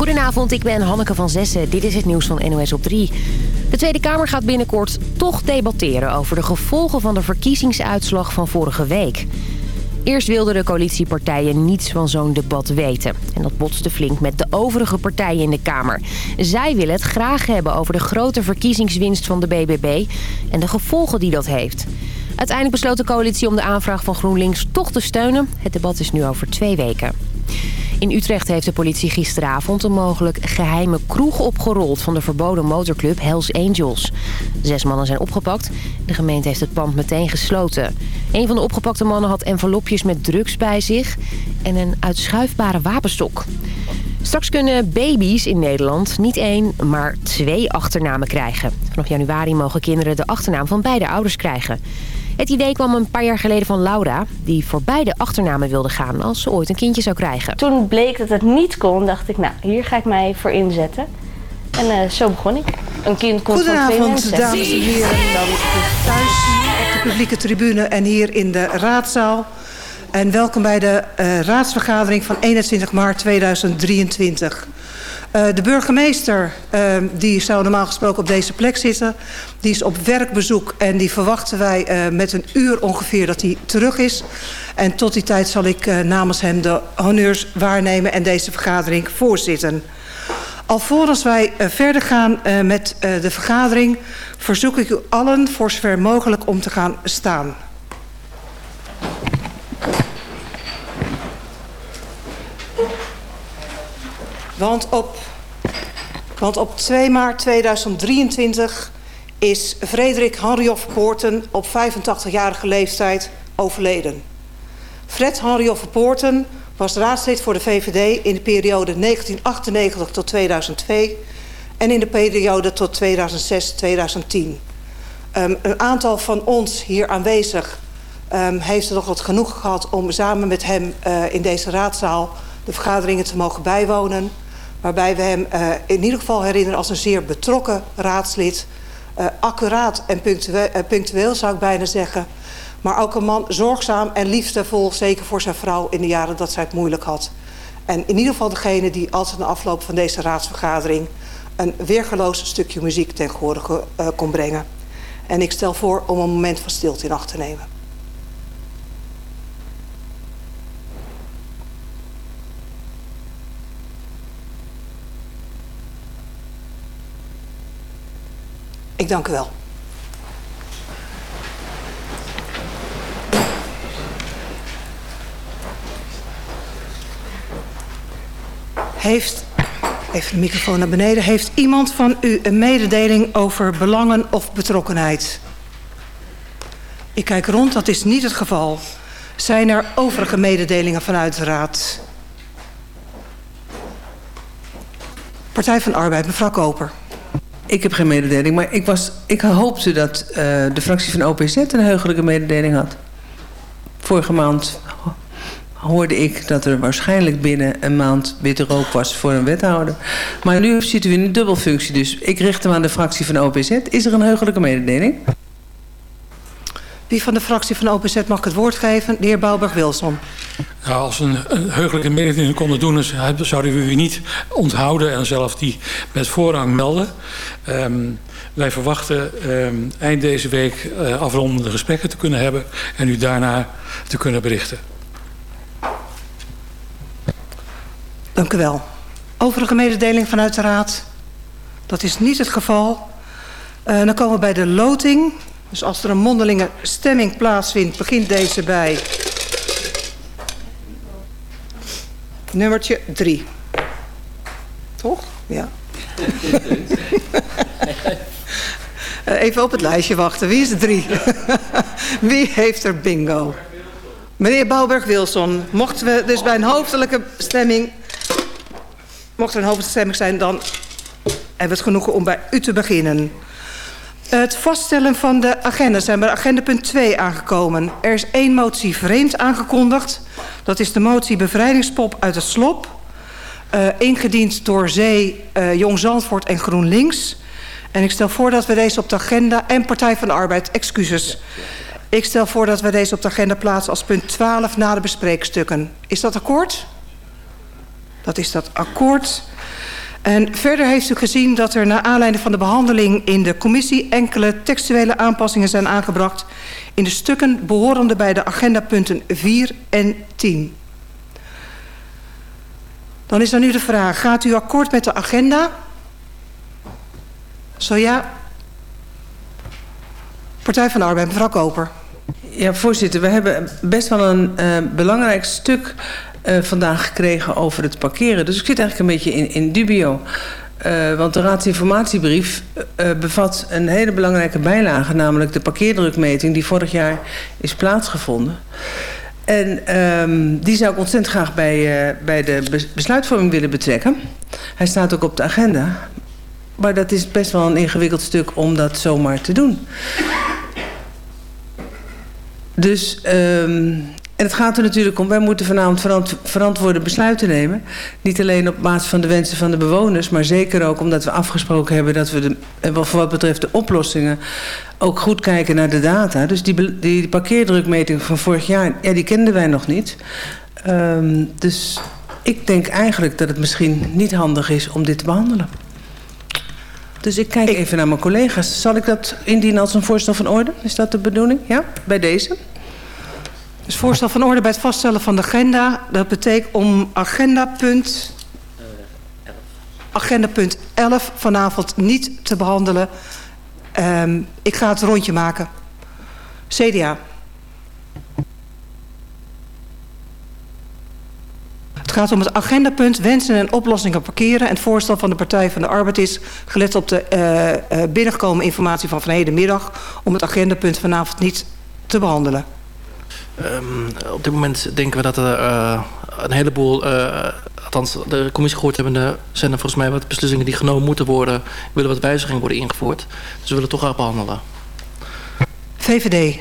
Goedenavond, ik ben Hanneke van Zessen. Dit is het nieuws van NOS op 3. De Tweede Kamer gaat binnenkort toch debatteren over de gevolgen van de verkiezingsuitslag van vorige week. Eerst wilden de coalitiepartijen niets van zo'n debat weten. En dat botste flink met de overige partijen in de Kamer. Zij willen het graag hebben over de grote verkiezingswinst van de BBB... en de gevolgen die dat heeft. Uiteindelijk besloot de coalitie om de aanvraag van GroenLinks toch te steunen. Het debat is nu over twee weken. In Utrecht heeft de politie gisteravond een mogelijk geheime kroeg opgerold... van de verboden motorclub Hells Angels. Zes mannen zijn opgepakt. De gemeente heeft het pand meteen gesloten. Een van de opgepakte mannen had envelopjes met drugs bij zich... en een uitschuifbare wapenstok. Straks kunnen baby's in Nederland niet één, maar twee achternamen krijgen. Vanaf januari mogen kinderen de achternaam van beide ouders krijgen. Het idee kwam een paar jaar geleden van Laura... die voor beide achternamen wilde gaan als ze ooit een kindje zou krijgen. Toen bleek dat het niet kon, dacht ik, nou, hier ga ik mij voor inzetten. En uh, zo begon ik. Een kind komt van twee mensen. dames en heren. Dan thuis op de publieke tribune en hier in de raadzaal. En welkom bij de uh, raadsvergadering van 21 maart 2023. Uh, de burgemeester, uh, die zou normaal gesproken op deze plek zitten. Die is op werkbezoek en die verwachten wij uh, met een uur ongeveer dat hij terug is. En tot die tijd zal ik namens hem de honneurs waarnemen en deze vergadering voorzitten. Alvorens wij verder gaan met de vergadering verzoek ik u allen voor zover mogelijk om te gaan staan. Want op, want op 2 maart 2023 is Frederik Henrioff Poorten op 85-jarige leeftijd overleden. Fred Henrioff Poorten was raadslid voor de VVD in de periode 1998 tot 2002 en in de periode tot 2006-2010. Um, een aantal van ons hier aanwezig um, heeft er nog wat genoeg gehad om samen met hem uh, in deze raadzaal de vergaderingen te mogen bijwonen waarbij we hem uh, in ieder geval herinneren als een zeer betrokken raadslid. Uh, accuraat en punctueel, uh, punctueel zou ik bijna zeggen. Maar ook een man zorgzaam en liefdevol, zeker voor zijn vrouw in de jaren dat zij het moeilijk had. En in ieder geval degene die altijd na afloop van deze raadsvergadering een weergeloos stukje muziek ten kon brengen. En ik stel voor om een moment van stilte in acht te nemen. Ik dank u wel. Heeft, even de microfoon naar beneden, heeft iemand van u een mededeling over belangen of betrokkenheid? Ik kijk rond, dat is niet het geval. Zijn er overige mededelingen vanuit de Raad? Partij van Arbeid, mevrouw Koper. Ik heb geen mededeling, maar ik, was, ik hoopte dat uh, de fractie van OPZ een heugelijke mededeling had. Vorige maand hoorde ik dat er waarschijnlijk binnen een maand witte rook was voor een wethouder. Maar nu zitten we in een dubbelfunctie, dus ik richt hem aan de fractie van OPZ. Is er een heugelijke mededeling? Wie van de fractie van OPZ mag het woord geven? De heer Bouwberg-Wilson. Nou, als we een, een heugelijke mededeling konden doen... zouden we u niet onthouden en zelf die met voorrang melden. Um, wij verwachten um, eind deze week uh, afrondende gesprekken te kunnen hebben... en u daarna te kunnen berichten. Dank u wel. Overige mededeling vanuit de Raad? Dat is niet het geval. Uh, dan komen we bij de loting... Dus als er een mondelinge stemming plaatsvindt, begint deze bij nummertje 3. Toch? Ja. Even op het lijstje wachten. Wie is 3? Wie heeft er bingo? Meneer Bouwberg-Wilson, mochten we dus bij een hoofdelijke stemming... mocht er een hoofdelijke stemming zijn, dan hebben we het genoegen om bij u te beginnen. Het vaststellen van de agenda zijn bij agenda punt 2 aangekomen. Er is één motie vreemd aangekondigd. Dat is de motie bevrijdingspop uit het slop. Uh, ingediend door Zee, uh, Jong Zandvoort en GroenLinks. En ik stel voor dat we deze op de agenda... en Partij van de Arbeid, excuses. Ik stel voor dat we deze op de agenda plaatsen als punt 12 na de bespreekstukken. Is dat akkoord? Dat is dat akkoord. En verder heeft u gezien dat er naar aanleiding van de behandeling in de commissie enkele textuele aanpassingen zijn aangebracht in de stukken behorende bij de agendapunten 4 en 10. Dan is er nu de vraag, gaat u akkoord met de agenda? Zo ja. Partij van de Arbeid, mevrouw Koper. Ja, voorzitter, we hebben best wel een uh, belangrijk stuk uh, vandaag gekregen over het parkeren. Dus ik zit eigenlijk een beetje in, in dubio. Uh, want de raadsinformatiebrief uh, bevat een hele belangrijke bijlage... namelijk de parkeerdrukmeting die vorig jaar is plaatsgevonden. En um, die zou ik ontzettend graag bij, uh, bij de besluitvorming willen betrekken. Hij staat ook op de agenda. Maar dat is best wel een ingewikkeld stuk om dat zomaar te doen. Dus um, En het gaat er natuurlijk om, wij moeten vanavond verant verantwoorde besluiten nemen. Niet alleen op basis van de wensen van de bewoners, maar zeker ook omdat we afgesproken hebben dat we de, voor wat betreft de oplossingen ook goed kijken naar de data. Dus die, die, die parkeerdrukmeting van vorig jaar, ja, die kenden wij nog niet. Um, dus ik denk eigenlijk dat het misschien niet handig is om dit te behandelen. Dus ik kijk ik... even naar mijn collega's. Zal ik dat indienen als een voorstel van orde? Is dat de bedoeling? Ja, bij deze? Dus voorstel van orde bij het vaststellen van de agenda. Dat betekent om agendapunt, agendapunt 11 vanavond niet te behandelen. Um, ik ga het rondje maken. CDA. Het gaat om het agendapunt wensen en oplossingen parkeren. En het voorstel van de Partij van de Arbeid is, gelet op de uh, binnengekomen informatie van vanhedenmiddag, om het agendapunt vanavond niet te behandelen. Um, op dit moment denken we dat er uh, een heleboel, uh, althans de commissie gehoord hebben, zijn er volgens mij wat beslissingen die genomen moeten worden, willen wat wijzigingen worden ingevoerd. Dus we willen toch graag behandelen. VVD,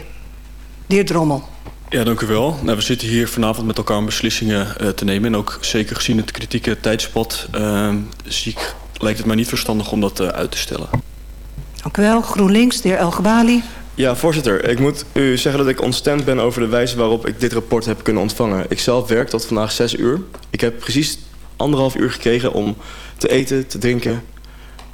de heer Drommel. Ja, dank u wel. Nou, we zitten hier vanavond met elkaar om beslissingen uh, te nemen. En ook zeker gezien het kritieke tijdspad uh, zie ik, lijkt het mij niet verstandig om dat uh, uit te stellen. Dank u wel. GroenLinks, de heer El Gebali. Ja, voorzitter. Ik moet u zeggen dat ik ontstemd ben over de wijze waarop ik dit rapport heb kunnen ontvangen. Ik zelf werk tot vandaag zes uur. Ik heb precies anderhalf uur gekregen om te eten, te drinken,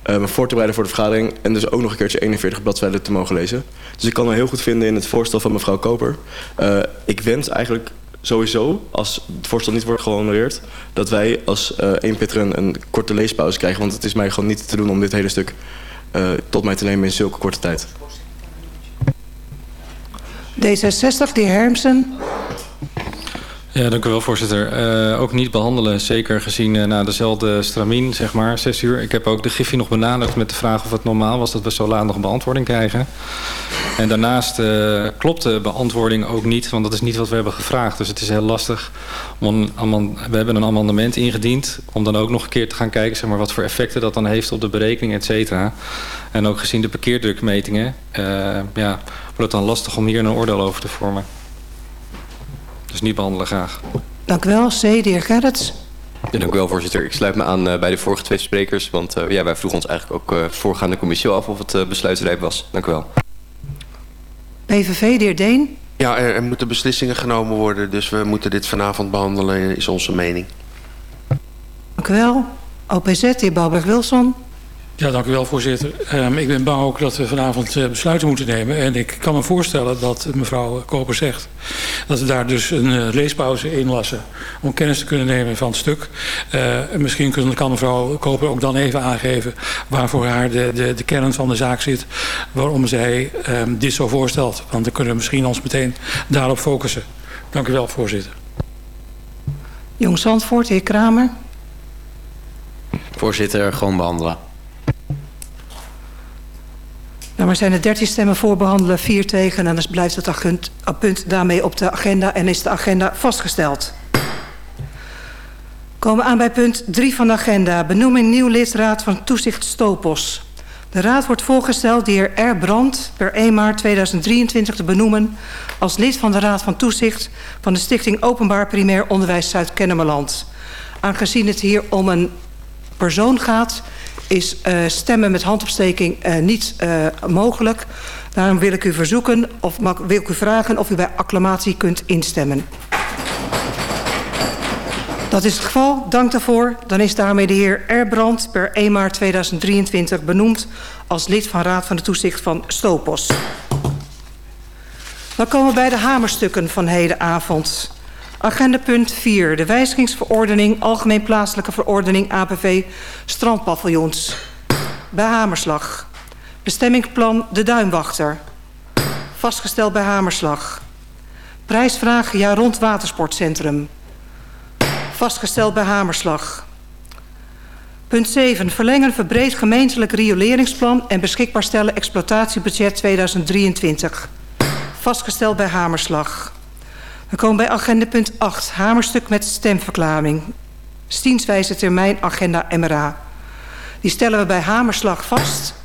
uh, me voor te bereiden voor de vergadering... en dus ook nog een keertje 41 bladzijden te mogen lezen. Dus ik kan me heel goed vinden in het voorstel van mevrouw Koper. Uh, ik wens eigenlijk sowieso, als het voorstel niet wordt gehonoreerd... dat wij als uh, één een korte leespauze krijgen. Want het is mij gewoon niet te doen om dit hele stuk tot mij te nemen in zulke korte tijd. D66, de heer Hermsen. Ja, dank u wel, voorzitter. Uh, ook niet behandelen, zeker gezien uh, na dezelfde stramien, zeg maar, zes uur. Ik heb ook de Giffy nog benaderd met de vraag of het normaal was dat we zo laat nog een beantwoording krijgen. En daarnaast uh, klopt de beantwoording ook niet, want dat is niet wat we hebben gevraagd. Dus het is heel lastig. Om we hebben een amendement ingediend om dan ook nog een keer te gaan kijken zeg maar, wat voor effecten dat dan heeft op de berekening, et cetera. En ook gezien de parkeerdrukmetingen, ja, wordt het dan lastig om hier een oordeel over te vormen. Dus niet behandelen graag. Dank u wel. C, de heer Gerrits. Ja, dank u wel, voorzitter. Ik sluit me aan uh, bij de vorige twee sprekers. Want uh, ja, wij vroegen ons eigenlijk ook uh, voorgaande commissie af of het uh, besluitrijp was. Dank u wel. PVV, de heer Deen. Ja, er, er moeten beslissingen genomen worden. Dus we moeten dit vanavond behandelen, is onze mening. Dank u wel. OPZ, de heer Balberg-Wilson. Ja, dank u wel, voorzitter. Um, ik ben bang ook dat we vanavond uh, besluiten moeten nemen. En ik kan me voorstellen dat mevrouw Koper zegt... dat we daar dus een uh, leespauze in lassen... om kennis te kunnen nemen van het stuk. Uh, misschien kan, kan mevrouw Koper ook dan even aangeven... waarvoor haar de, de, de kern van de zaak zit... waarom zij um, dit zo voorstelt. Want dan kunnen we misschien ons meteen daarop focussen. Dank u wel, voorzitter. Jong Zandvoort, heer Kramer. Voorzitter, gewoon behandelen. Nou, maar zijn er 13 stemmen voor behandelen, 4 tegen... en dan blijft het punt, daarmee op de agenda en is de agenda vastgesteld. Komen aan bij punt 3 van de agenda. Benoeming nieuw lidraad van toezicht Stopos. De raad wordt voorgesteld de heer R. Brandt per 1 maart 2023 te benoemen... als lid van de raad van toezicht van de Stichting Openbaar Primair Onderwijs Zuid-Kennemerland. Aangezien het hier om een persoon gaat is uh, stemmen met handopsteking uh, niet uh, mogelijk. Daarom wil ik u verzoeken, of wil ik u vragen of u bij acclamatie kunt instemmen. Dat is het geval. Dank daarvoor. Dan is daarmee de heer Erbrand per 1 maart 2023 benoemd als lid van Raad van de Toezicht van Stopos. Dan komen we bij de hamerstukken van hedenavond. Agenda punt 4. De wijzigingsverordening Algemeen Plaatselijke Verordening APV Strandpaviljoens. Bij Hamerslag. Bestemmingsplan De Duinwachter. Vastgesteld bij Hamerslag. Prijsvraag jaar rond watersportcentrum. Vastgesteld bij Hamerslag. Punt 7. Verlengen verbreed gemeentelijk rioleringsplan en beschikbaar stellen exploitatiebudget 2023. Vastgesteld bij Hamerslag. We komen bij agenda punt 8. Hamerstuk met stemverklaring. Stienswijze termijn agenda MRA. Die stellen we bij Hamerslag vast.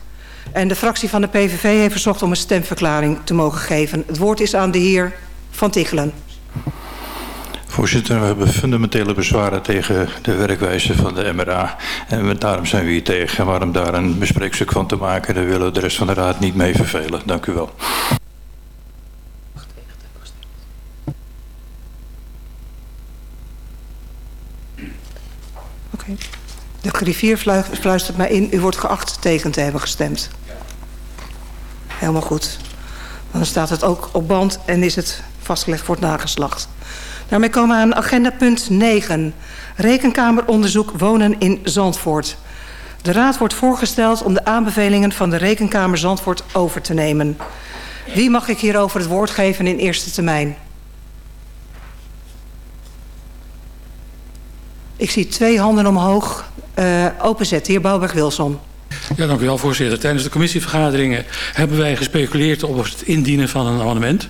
En de fractie van de PVV heeft verzocht om een stemverklaring te mogen geven. Het woord is aan de heer Van Tichelen. Voorzitter, we hebben fundamentele bezwaren tegen de werkwijze van de MRA. En daarom zijn we hier tegen. En waarom daar een bespreekstuk van te maken, daar willen we de rest van de raad niet mee vervelen. Dank u wel. De griffier fluis- fluistert mij in. U wordt geacht tegen te hebben gestemd. Helemaal goed. Dan staat het ook op band en is het vastgelegd voor het nageslacht. Daarmee komen we aan agenda punt 9. Rekenkameronderzoek wonen in Zandvoort. De raad wordt voorgesteld om de aanbevelingen van de Rekenkamer Zandvoort over te nemen. Wie mag ik hierover het woord geven in eerste termijn? Ik zie twee handen omhoog. Uh, openzetten, heer Bouwberg-Wilson. Ja, dank u wel, voorzitter. Tijdens de commissievergaderingen hebben wij gespeculeerd op het indienen van een amendement.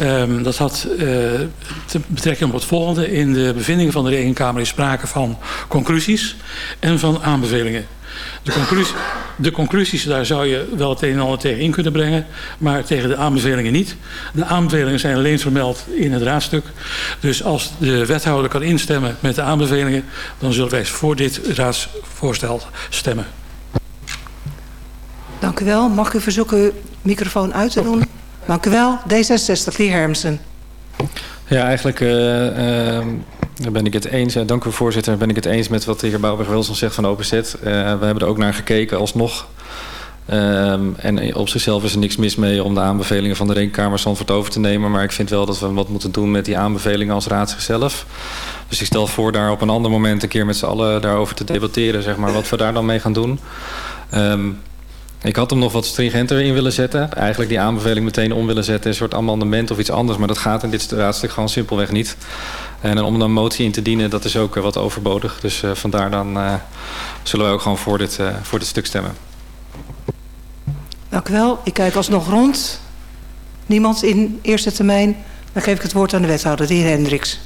Um, dat had uh, betrekking op het volgende. In de bevindingen van de Rekenkamer is sprake van conclusies en van aanbevelingen. De, conclusie, de conclusies, daar zou je wel het een en ander tegen in kunnen brengen, maar tegen de aanbevelingen niet. De aanbevelingen zijn alleen vermeld in het raadstuk. Dus als de wethouder kan instemmen met de aanbevelingen, dan zullen wij voor dit raadsvoorstel stemmen. Dank u wel. Mag u verzoeken uw microfoon uit te doen? Dank u wel. D66, de heer Hermsen. Ja, eigenlijk uh, uh, ben ik het eens. Uh, dank u voorzitter. Ben ik het eens met wat de heer Bouwberg-Wilson zegt van OPZ. we hebben er ook naar gekeken alsnog. Um, en op zichzelf is er niks mis mee om de aanbevelingen van de Rekenkamer Zandvoort over te nemen. Maar ik vind wel dat we wat moeten doen met die aanbevelingen als raad zichzelf. Dus ik stel voor daar op een ander moment een keer met z'n allen daarover te debatteren. Zeg maar, wat we daar dan mee gaan doen. Um, ik had hem nog wat stringenter in willen zetten. Eigenlijk die aanbeveling meteen om willen zetten. Een soort amendement of iets anders. Maar dat gaat in dit raadstuk gewoon simpelweg niet. En om dan een motie in te dienen, dat is ook wat overbodig. Dus uh, vandaar dan uh, zullen we ook gewoon voor dit, uh, voor dit stuk stemmen. Dank u wel. Ik kijk alsnog rond. Niemand in eerste termijn. Dan geef ik het woord aan de wethouder, de heer Hendricks.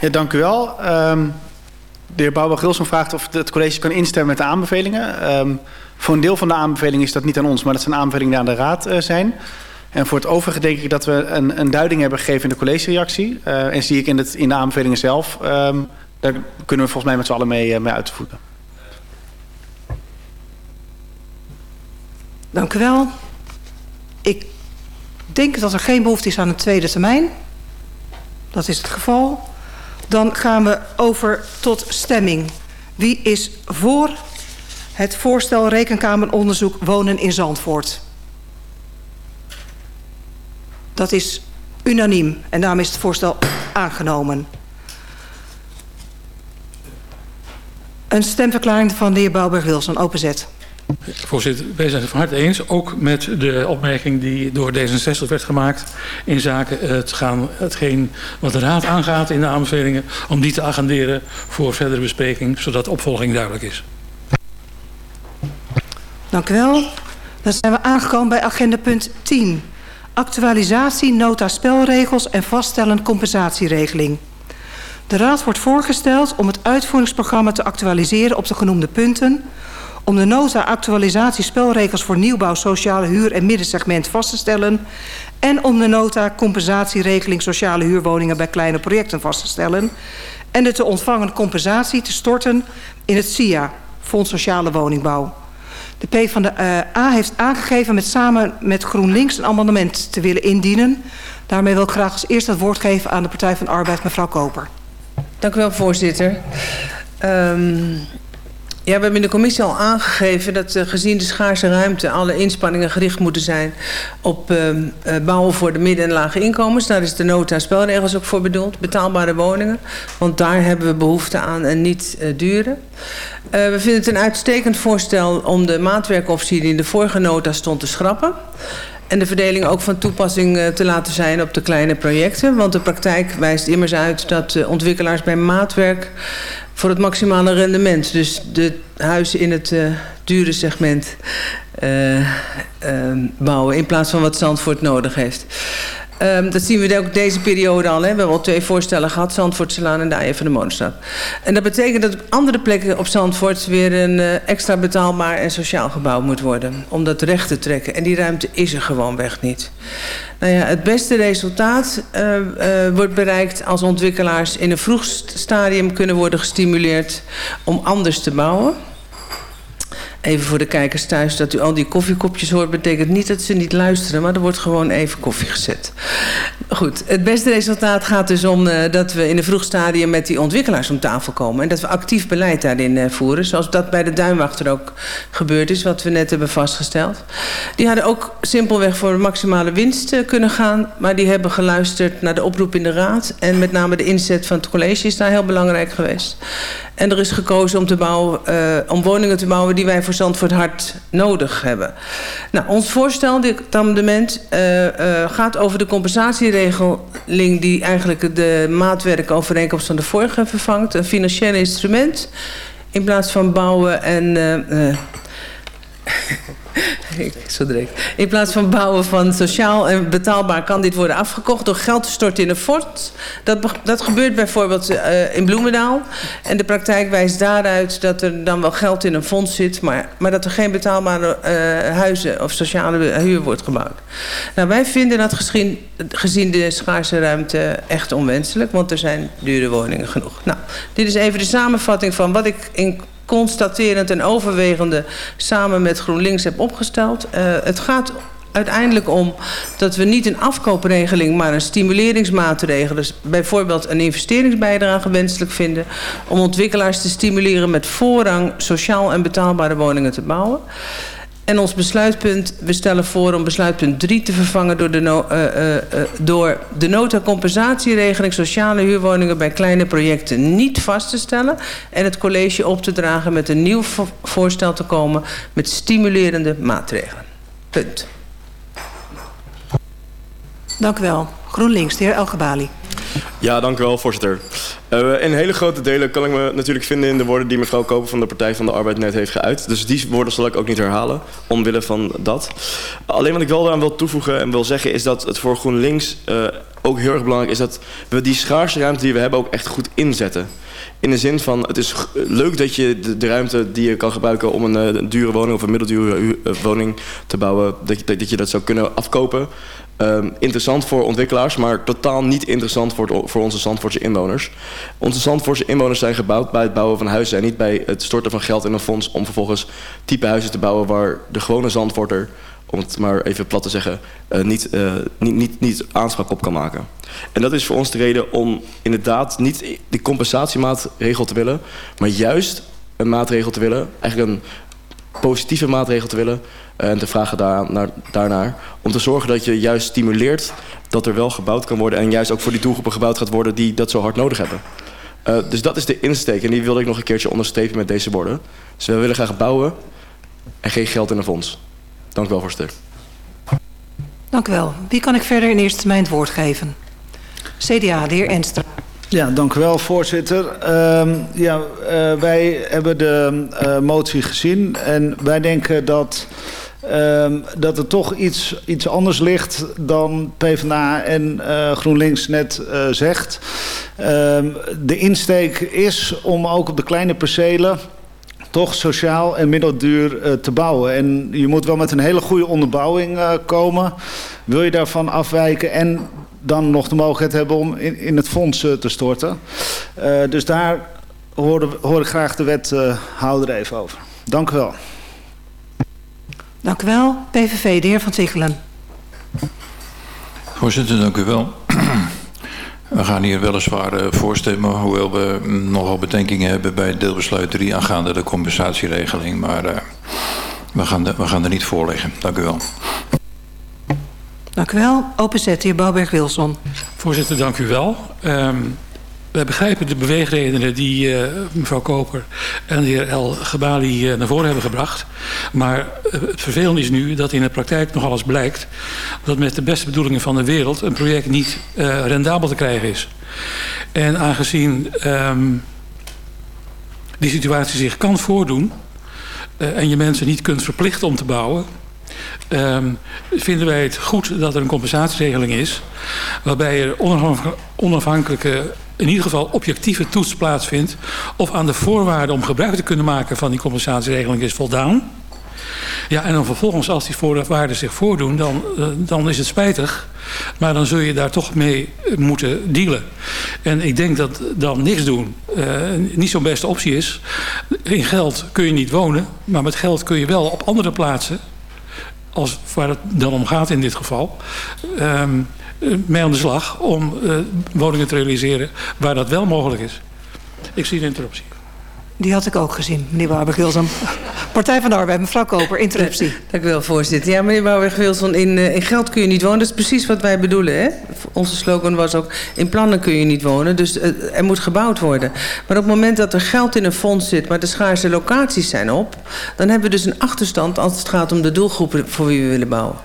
Ja, dank u wel. Um, de heer Bouwberg-Gilson vraagt of het college kan instemmen met de aanbevelingen. Um, voor een deel van de aanbevelingen is dat niet aan ons, maar dat zijn aanbevelingen die aan de raad uh, zijn. En voor het overige denk ik dat we een, een duiding hebben gegeven in de collegereactie. Uh, en zie ik in, het, in de aanbevelingen zelf. Um, daar kunnen we volgens mij met z'n allen mee, uh, mee uitvoeren. Dank u wel. Ik denk dat er geen behoefte is aan een tweede termijn. Dat is het geval. Dan gaan we over tot stemming. Wie is voor het voorstel Rekenkameronderzoek Wonen in Zandvoort? Dat is unaniem en daarom is het voorstel aangenomen. Een stemverklaring van de heer Bouwberg-Wilson, openzet. Voorzitter, wij zijn het van harte eens. Ook met de opmerking die door D66 werd gemaakt in zaken het gaan, hetgeen wat de Raad aangaat in de aanbevelingen, om die te agenderen voor verdere bespreking, zodat opvolging duidelijk is. Dank u wel. Dan zijn we aangekomen bij agenda punt 10. Actualisatie, nota spelregels en vaststellen compensatieregeling. De Raad wordt voorgesteld om het uitvoeringsprogramma te actualiseren op de genoemde punten om de nota actualisatie spelregels voor nieuwbouw, sociale huur en middensegment vast te stellen en om de nota compensatieregeling sociale huurwoningen bij kleine projecten vast te stellen en de te ontvangen compensatie te storten in het SIA, Fonds Sociale Woningbouw. De P van de uh, A heeft aangegeven met samen met GroenLinks een amendement te willen indienen. Daarmee wil ik graag als eerst het woord geven aan de Partij van de Arbeid, mevrouw Koper. Dank u wel, voorzitter. Um, ja, we hebben in de commissie al aangegeven dat uh, gezien de schaarse ruimte alle inspanningen gericht moeten zijn op uh, uh, bouwen voor de midden- en lage inkomens. Daar is de nota spelregels ook voor bedoeld, betaalbare woningen. Want daar hebben we behoefte aan en niet dure. we vinden het een uitstekend voorstel om de maatwerkoptie die in de vorige nota stond te schrappen. En de verdeling ook van toepassing te laten zijn op de kleine projecten. Want de praktijk wijst immers uit dat ontwikkelaars bij maatwerk voor het maximale rendement. Dus de huizen in het uh, dure segment uh, bouwen in plaats van wat Zandvoort nodig heeft. Um, dat zien we ook deze periode al. Hè. We hebben al twee voorstellen gehad. Zandvoort, Salaan en de AE van de Molenstad. En dat betekent dat op andere plekken op Zandvoort... weer een uh, extra betaalbaar en sociaal gebouw moet worden. Om dat recht te trekken. En die ruimte is er gewoonweg niet. Nou ja, het beste resultaat uh, uh, wordt bereikt als ontwikkelaars... in een vroeg stadium kunnen worden gestimuleerd om anders te bouwen... Even voor de kijkers thuis, dat u al die koffiekopjes hoort... betekent niet dat ze niet luisteren, maar er wordt gewoon even koffie gezet. Goed, het beste resultaat gaat dus om uh, dat we in een vroeg stadium... met die ontwikkelaars om tafel komen. En dat we actief beleid daarin uh, voeren. Zoals dat bij de duimwachter ook gebeurd is, wat we net hebben vastgesteld. Die hadden ook simpelweg voor maximale winst uh, kunnen gaan... maar die hebben geluisterd naar de oproep in de raad... en met name de inzet van het college is daar heel belangrijk geweest. En er is gekozen om, te bouwen, uh, om woningen te bouwen die wij voor Zandvoort hard nodig hebben. Nou, ons voorstel, dit amendement, uh, uh, gaat over de compensatieregeling die eigenlijk de maatwerkovereenkomst van de vorige vervangt. Een financieel instrument in plaats van bouwen en... Zo direct. In plaats van bouwen van sociaal en betaalbaar kan dit worden afgekocht door geld te storten in een fort. Dat, dat gebeurt bijvoorbeeld uh, in Bloemendaal. En de praktijk wijst daaruit dat er dan wel geld in een fonds zit, maar, maar dat er geen betaalbare uh, huizen of sociale huur wordt gebouwd. Nou, wij vinden dat gezien, gezien de schaarse ruimte echt onwenselijk, want er zijn dure woningen genoeg. Nou, dit is even de samenvatting van wat ik in constaterend en overwegende samen met GroenLinks heb opgesteld. Uh, het gaat uiteindelijk om dat we niet een afkoopregeling, maar een stimuleringsmaatregel, dus bijvoorbeeld een investeringsbijdrage wenselijk vinden, om ontwikkelaars te stimuleren met voorrang sociaal en betaalbare woningen te bouwen. En ons besluitpunt, we stellen voor om besluitpunt 3 te vervangen door de, no, uh, uh, door de nota compensatieregeling sociale huurwoningen bij kleine projecten niet vast te stellen. En het college op te dragen met een nieuw voorstel te komen met stimulerende maatregelen. Punt. Dank u wel. GroenLinks, de heer Elgebali. Ja, dank u wel, voorzitter. Uh, in hele grote delen kan ik me natuurlijk vinden in de woorden die mevrouw Koper van de Partij van de Arbeid net heeft geuit. Dus die woorden zal ik ook niet herhalen, omwille van dat. Alleen wat ik wel daaraan wil toevoegen en wil zeggen is dat het voor GroenLinks uh, ook heel erg belangrijk is dat we die schaarse ruimte die we hebben ook echt goed inzetten. In de zin van, het is leuk dat je de, ruimte die je kan gebruiken om een, een dure woning of een middeldure woning te bouwen, dat, dat je dat zou kunnen afkopen. Um, interessant voor ontwikkelaars, maar totaal niet interessant voor, voor onze Zandvoortse inwoners. Onze Zandvoortse inwoners zijn gebouwd bij het bouwen van huizen en niet bij het storten van geld in een fonds om vervolgens type huizen te bouwen waar de gewone Zandvoorter, om het maar even plat te zeggen, uh, niet, uh, niet, niet, niet aanspraak op kan maken. En dat is voor ons de reden om inderdaad niet de compensatiemaatregel te willen, maar juist een maatregel te willen, eigenlijk een positieve maatregel te willen en te vragen daar, naar, daarnaar. Om te zorgen dat je juist stimuleert dat er wel gebouwd kan worden. En juist ook voor die doelgroepen gebouwd gaat worden die dat zo hard nodig hebben. Uh, dus dat is de insteek. En die wilde ik nog een keertje onderstrepen met deze woorden. Dus we willen graag bouwen en geen geld in een fonds. Dank u wel, voorzitter. Dank u wel. Wie kan ik verder in eerste termijn het woord geven? CDA, de heer Enstra. Ja, dank u wel, voorzitter. Uh, ja, uh, wij hebben de uh, motie gezien en wij denken dat, uh, dat er toch iets, iets anders ligt dan PvdA en GroenLinks net zegt. Ehm, de insteek is om ook op de kleine percelen toch sociaal en middelduur uh, te bouwen. En je moet wel met een hele goede onderbouwing komen. Wil je daarvan afwijken en dan nog de mogelijkheid hebben om in, in het fonds te storten. dus daar hoor, hoor ik graag de wethouder even over. Dank u wel. Dank u wel. PVV, de heer Van Tichelen. Voorzitter, dank u wel. We gaan hier weliswaar uh, voorstemmen, hoewel we mm, nogal bedenkingen hebben bij deelbesluit 3 aangaande de compensatieregeling. Maar uh, we, gaan de, we gaan er niet voor leggen. Dank u wel. Dank u wel. Openzet, heer Bouwberg-Wilson. Voorzitter, dank u wel. Um, wij begrijpen de beweegredenen die uh, mevrouw Koper en de heer El Gebali uh, naar voren hebben gebracht. Maar uh, het vervelende is nu dat in de praktijk nog alles blijkt... dat met de beste bedoelingen van de wereld een project niet rendabel te krijgen is. En aangezien um, die situatie zich kan voordoen... en je mensen niet kunt verplichten om te bouwen... Um, vinden wij het goed dat er een compensatieregeling is... waarbij er onafhankelijke in ieder geval objectieve toets plaatsvindt... of aan de voorwaarden om gebruik te kunnen maken van die compensatieregeling is voldaan. Ja, en dan vervolgens als die voorwaarden zich voordoen, dan, uh, dan is het spijtig. Maar dan zul je daar toch mee moeten dealen. En ik denk dat dan niks doen uh, niet zo'n beste optie is. In geld kun je niet wonen, maar met geld kun je wel op andere plaatsen... Als, waar het dan om gaat in dit geval... Um, mee aan de slag om uh, woningen te realiseren waar dat wel mogelijk is. Ik zie de interruptie. Die had ik ook gezien, meneer Bouwberg-Wilson. Partij van de Arbeid, mevrouw Koper, interruptie. Dank u wel, voorzitter. Ja, meneer Bouwberg-Wilson, in, uh, in geld kun je niet wonen. Dat is precies wat wij bedoelen. Hè? Onze slogan was ook, in plannen kun je niet wonen. Dus uh, er moet gebouwd worden. Maar op het moment dat er geld in een fonds zit... maar de schaarse locaties zijn op... dan hebben we dus een achterstand als het gaat om de doelgroepen voor wie we willen bouwen.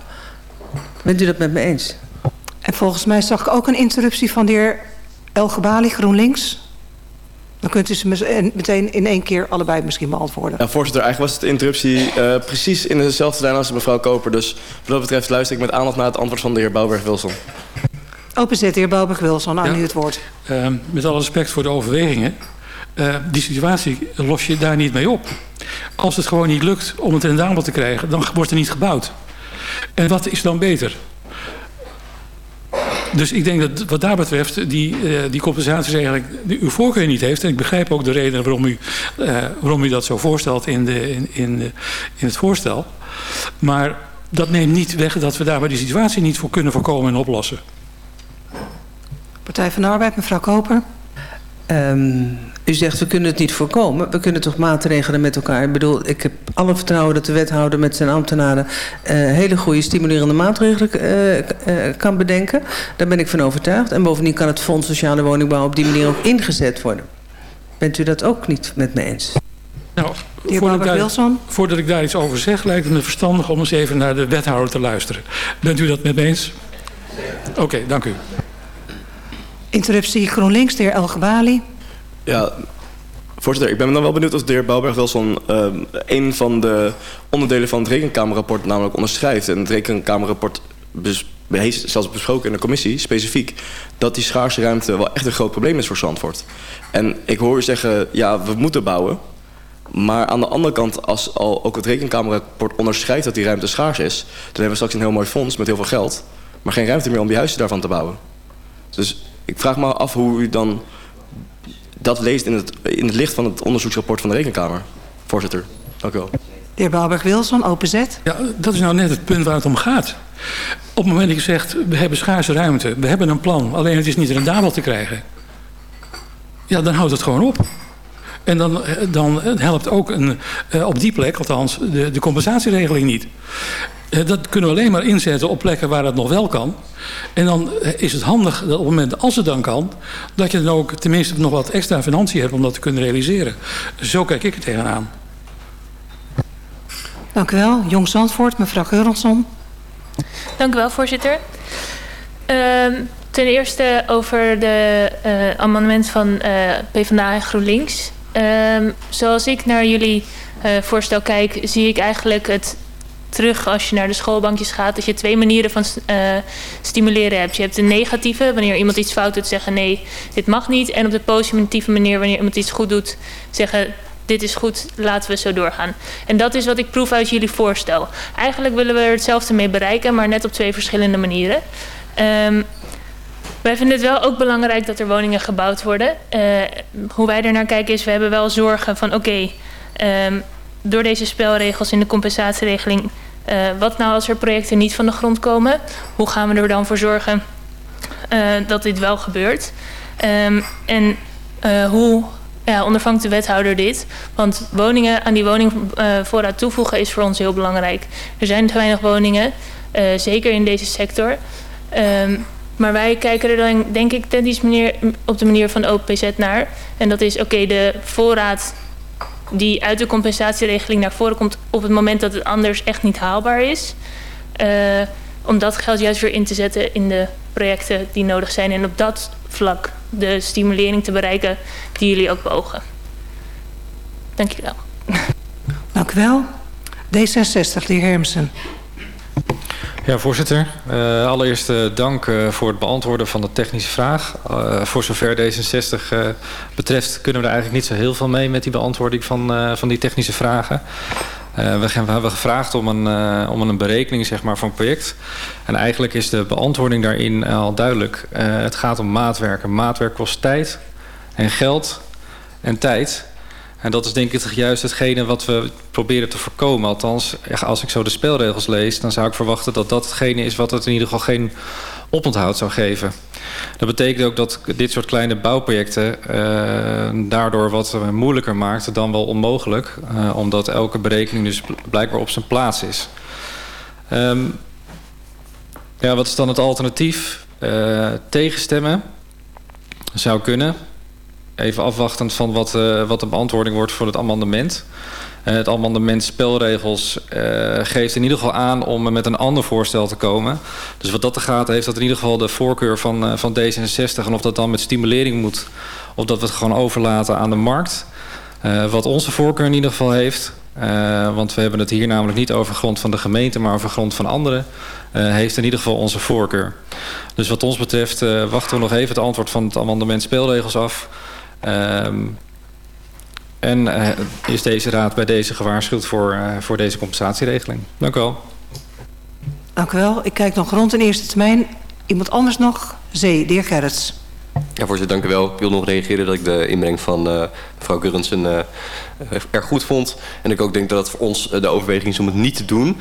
Bent u dat met me eens? En volgens mij zag ik ook een interruptie van de heer El Gebali, GroenLinks. Dan kunt u ze meteen in één keer allebei misschien beantwoorden. Ja, voorzitter, eigenlijk was de interruptie uh, precies in dezelfde lijn als de mevrouw Koper. Dus wat dat betreft luister ik met aandacht naar het antwoord van de heer Bouwberg-Wilson. Openzet, de heer Bouwberg-Wilson, aan ja, u het woord. Uh, met alle respect voor de overwegingen. Uh, die situatie los je daar niet mee op. Als het gewoon niet lukt om het rendabel te krijgen, dan wordt er niet gebouwd. En wat is dan beter? Dus ik denk dat wat daar betreft die, uh, die compensatieregeling uw voorkeur niet heeft. En ik begrijp ook de reden waarom u, uh, waarom u dat zo voorstelt in, de, in, in, in het voorstel. Maar dat neemt niet weg dat we daar maar die situatie niet voor kunnen voorkomen en oplossen. Partij van de Arbeid, mevrouw Koper. Um, u zegt we kunnen het niet voorkomen. We kunnen toch maatregelen met elkaar. Ik bedoel, ik heb alle vertrouwen dat de wethouder met zijn ambtenaren uh, hele goede stimulerende maatregelen uh, uh, kan bedenken. Daar ben ik van overtuigd. En bovendien kan het Fonds Sociale Woningbouw op die manier ook ingezet worden. Bent u dat ook niet met me eens? Nou, voordat ik, daar, voordat ik daar iets over zeg, lijkt het me verstandig om eens even naar de wethouder te luisteren. Bent u dat met me eens? Oké, okay, dank u. Interruptie GroenLinks, de heer El Gebali. Ja, voorzitter, ik ben dan wel benieuwd of de heer Bouwberg-Wilson uh, een van de onderdelen van het rekenkamerrapport namelijk onderschrijft. En het rekenkamerrapport heeft zelfs besproken in de commissie, specifiek, dat die schaarse ruimte wel echt een groot probleem is voor Zandvoort. En ik hoor u zeggen, ja, we moeten bouwen. Maar aan de andere kant, als al ook het rekenkamerrapport onderschrijft dat die ruimte schaars is, dan hebben we straks een heel mooi fonds met heel veel geld, maar geen ruimte meer om die huizen daarvan te bouwen. Dus ik vraag me af hoe u dan dat leest in het, in het licht van het onderzoeksrapport van de Rekenkamer. Voorzitter, dank u wel. De heer Bouwberg-Wilson, openzet. Ja, dat is nou net het punt waar het om gaat. Op het moment dat je zegt, we hebben schaarse ruimte, we hebben een plan, alleen het is niet rendabel te krijgen. Ja, dan houdt het gewoon op. En dan, dan helpt ook een, uh, op die plek, althans, de, de compensatieregeling niet. Uh, dat kunnen we alleen maar inzetten op plekken waar het nog wel kan. En dan is het handig dat op het moment als het dan kan... dat je dan ook tenminste nog wat extra financiën hebt om dat te kunnen realiseren. Zo kijk ik er tegenaan. Dank u wel. Jong Zandvoort, mevrouw Geuronsson. Dank u wel, voorzitter. Uh, ten eerste over de uh, amendement van uh, PvdA en GroenLinks. Uh, zoals ik naar jullie uh, voorstel kijk, zie ik eigenlijk het terug als je naar de schoolbankjes gaat. Dat je twee manieren van uh, stimuleren hebt. Je hebt de negatieve, wanneer iemand iets fout doet, zeggen nee, dit mag niet. En op de positieve manier, wanneer iemand iets goed doet, zeggen dit is goed, laten we zo doorgaan. En dat is wat ik proef uit jullie voorstel. Eigenlijk willen we er hetzelfde mee bereiken, maar net op twee verschillende manieren. Um, wij vinden het wel ook belangrijk dat er woningen gebouwd worden. Uh, hoe wij er naar kijken is, we hebben wel zorgen van oké, um, door deze spelregels in de compensatieregeling... Uh, wat nou als er projecten niet van de grond komen? Hoe gaan we er dan voor zorgen uh, dat dit wel gebeurt. Um, en hoe ondervangt de wethouder dit? Want woningen aan die woningvoorraad toevoegen is voor ons heel belangrijk. Er zijn te weinig woningen, zeker in deze sector. Um, maar wij kijken er dan denk ik manier, op de manier van OPZ naar. En dat is oké, de voorraad die uit de compensatieregeling naar voren komt op het moment dat het anders echt niet haalbaar is. Uh, om dat geld juist weer in te zetten in de projecten die nodig zijn. En op dat vlak de stimulering te bereiken die jullie ook beogen. Dank je wel. Dank u wel. D66, de heer Hermsen. Ja, voorzitter. Uh, allereerst uh, dank uh, voor het beantwoorden van de technische vraag. voor zover D66 betreft kunnen we er eigenlijk niet zo heel veel mee met die beantwoording van, van die technische vragen. We, we, hebben gevraagd om een, om een berekening zeg maar, van het project. En eigenlijk is de beantwoording daarin al duidelijk. Het gaat om maatwerken. Maatwerk kost tijd en geld en tijd. En dat is denk ik juist hetgene wat we proberen te voorkomen. Althans, als ik zo de spelregels lees... dan zou ik verwachten dat dat hetgene is wat het in ieder geval geen oponthoud zou geven. Dat betekent ook dat dit soort kleine bouwprojecten uh, daardoor wat moeilijker maakt dan wel onmogelijk. Uh, omdat elke berekening dus blijkbaar op zijn plaats is. Um, ja, wat is dan het alternatief? Uh, tegenstemmen zou kunnen. Even afwachtend van wat, wat de beantwoording wordt voor het amendement. Uh, het amendement spelregels uh, geeft in ieder geval aan om met een ander voorstel te komen. Dus wat dat er gaat, heeft dat in ieder geval de voorkeur van, uh, van D66. En of dat dan met stimulering moet, of dat we het gewoon overlaten aan de markt. wat onze voorkeur in ieder geval heeft, want we hebben het hier namelijk niet over grond van de gemeente, maar over grond van anderen, heeft in ieder geval onze voorkeur. Dus wat ons betreft wachten we nog even het antwoord van het amendement spelregels af. Ehm, en uh, is deze raad bij deze gewaarschuwd voor, uh, voor deze compensatieregeling. Dank u wel. Dank u wel. Ik kijk nog rond in eerste termijn. Iemand anders nog? Zee, de heer Gerrits. Ja, voorzitter, dank u wel. Ik wil nog reageren dat ik de inbreng van uh, mevrouw Gurrensen uh, erg goed vond. En ik ook denk dat het voor ons uh, de overweging is om het niet te doen. Uh,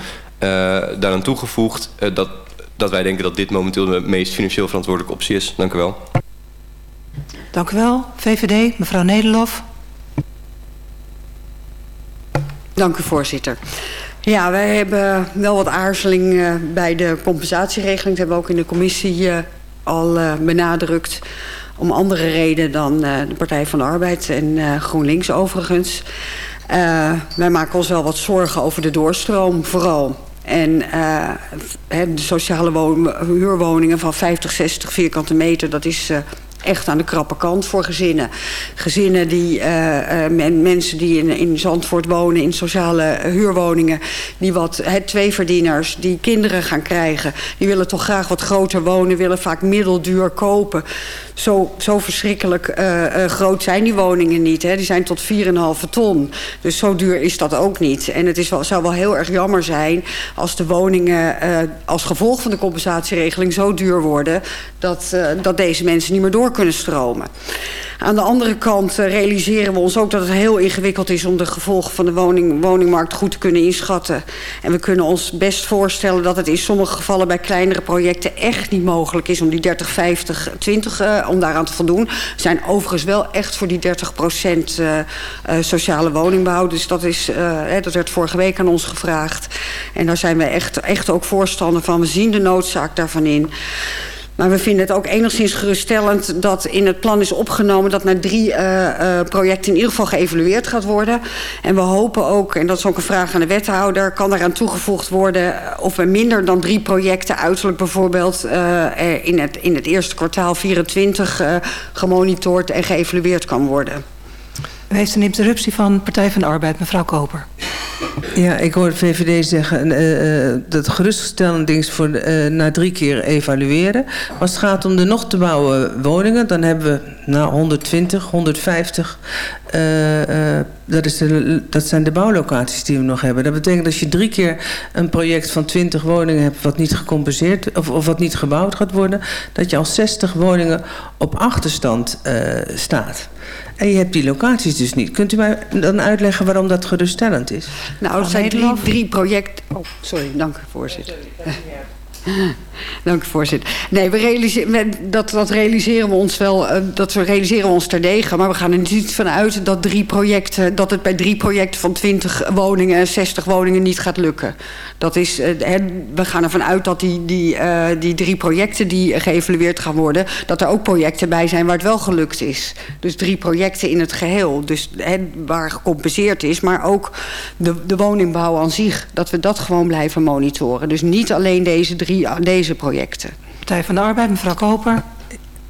daaraan toegevoegd uh, dat, dat wij denken dat dit momenteel de meest financieel verantwoordelijke optie is. Dank u wel. Dank u wel. VVD, mevrouw Nederlof. Dank u, voorzitter. Ja, wij hebben wel wat aarzeling uh, bij de compensatieregeling. Dat hebben we ook in de commissie uh, al uh, benadrukt. Om andere reden dan de Partij van de Arbeid en GroenLinks overigens. wij maken ons wel wat zorgen over de doorstroom vooral. En de sociale huurwoningen van 50, 60 vierkante meter... dat is echt aan de krappe kant voor gezinnen. Gezinnen die, uh, men, mensen die in, in Zandvoort wonen, in sociale huurwoningen, die wat, het tweeverdieners, die kinderen gaan krijgen, die willen toch graag wat groter wonen, willen vaak middelduur kopen. Zo, zo verschrikkelijk uh, groot zijn die woningen niet. Hè. Die zijn tot 4,5 ton. Dus zo duur is dat ook niet. En het is wel, zou wel heel erg jammer zijn als de woningen als gevolg van de compensatieregeling zo duur worden dat, dat deze mensen niet meer door kunnen stromen. Aan de andere kant uh, realiseren we ons ook dat het heel ingewikkeld is... om de gevolgen van de woning, woningmarkt goed te kunnen inschatten. En we kunnen ons best voorstellen dat het in sommige gevallen... bij kleinere projecten echt niet mogelijk is om die 30, 50, 20... Uh, om daaraan te voldoen. We zijn overigens wel echt voor die 30 procent uh, sociale woningbouw. Dus dat, is, dat werd vorige week aan ons gevraagd. En daar zijn we echt, echt ook voorstander van. We zien de noodzaak daarvan in. Maar we vinden het ook enigszins geruststellend dat in het plan is opgenomen... dat naar drie uh, uh, projecten in ieder geval geëvalueerd gaat worden. En we hopen ook, en dat is ook een vraag aan de wethouder... kan eraan toegevoegd worden of er minder dan drie projecten... uiterlijk bijvoorbeeld uh, in, het, in het eerste kwartaal 24 gemonitord en geëvalueerd kan worden. Heeft een interruptie van Partij van de Arbeid, mevrouw Koper. Ja, ik hoor de VVD zeggen uh, uh, dat geruststellend ding voor uh, na drie keer evalueren. Als het gaat om de nog te bouwen woningen, dan hebben we nou 120, 150. dat, is dat zijn de bouwlocaties die we nog hebben. Dat betekent dat je drie keer een project van 20 woningen hebt wat niet gecompenseerd of, of wat niet gebouwd gaat worden, dat je al 60 woningen op achterstand staat. En je hebt die locaties dus niet. Kunt u mij dan uitleggen waarom dat geruststellend is? Nou, er zijn drie, drie projecten... Oh, sorry, dank u, voorzitter. Dank u, voorzitter. Nee, we dat, dat realiseren we ons wel, uh, dat we realiseren we ons terdege. Maar we gaan er niet vanuit dat, drie projecten, dat het bij drie projecten van 20 woningen en 60 woningen niet gaat lukken. Dat is, uh, we gaan ervan uit dat die, die, uh, die drie projecten die geëvalueerd gaan worden, dat er ook projecten bij zijn waar het wel gelukt is. Dus drie projecten in het geheel. Dus waar gecompenseerd is, maar ook de, de woningbouw aan zich. Dat we dat gewoon blijven monitoren. Dus niet alleen deze drie deze projecten. Partij van de Arbeid, mevrouw Koper.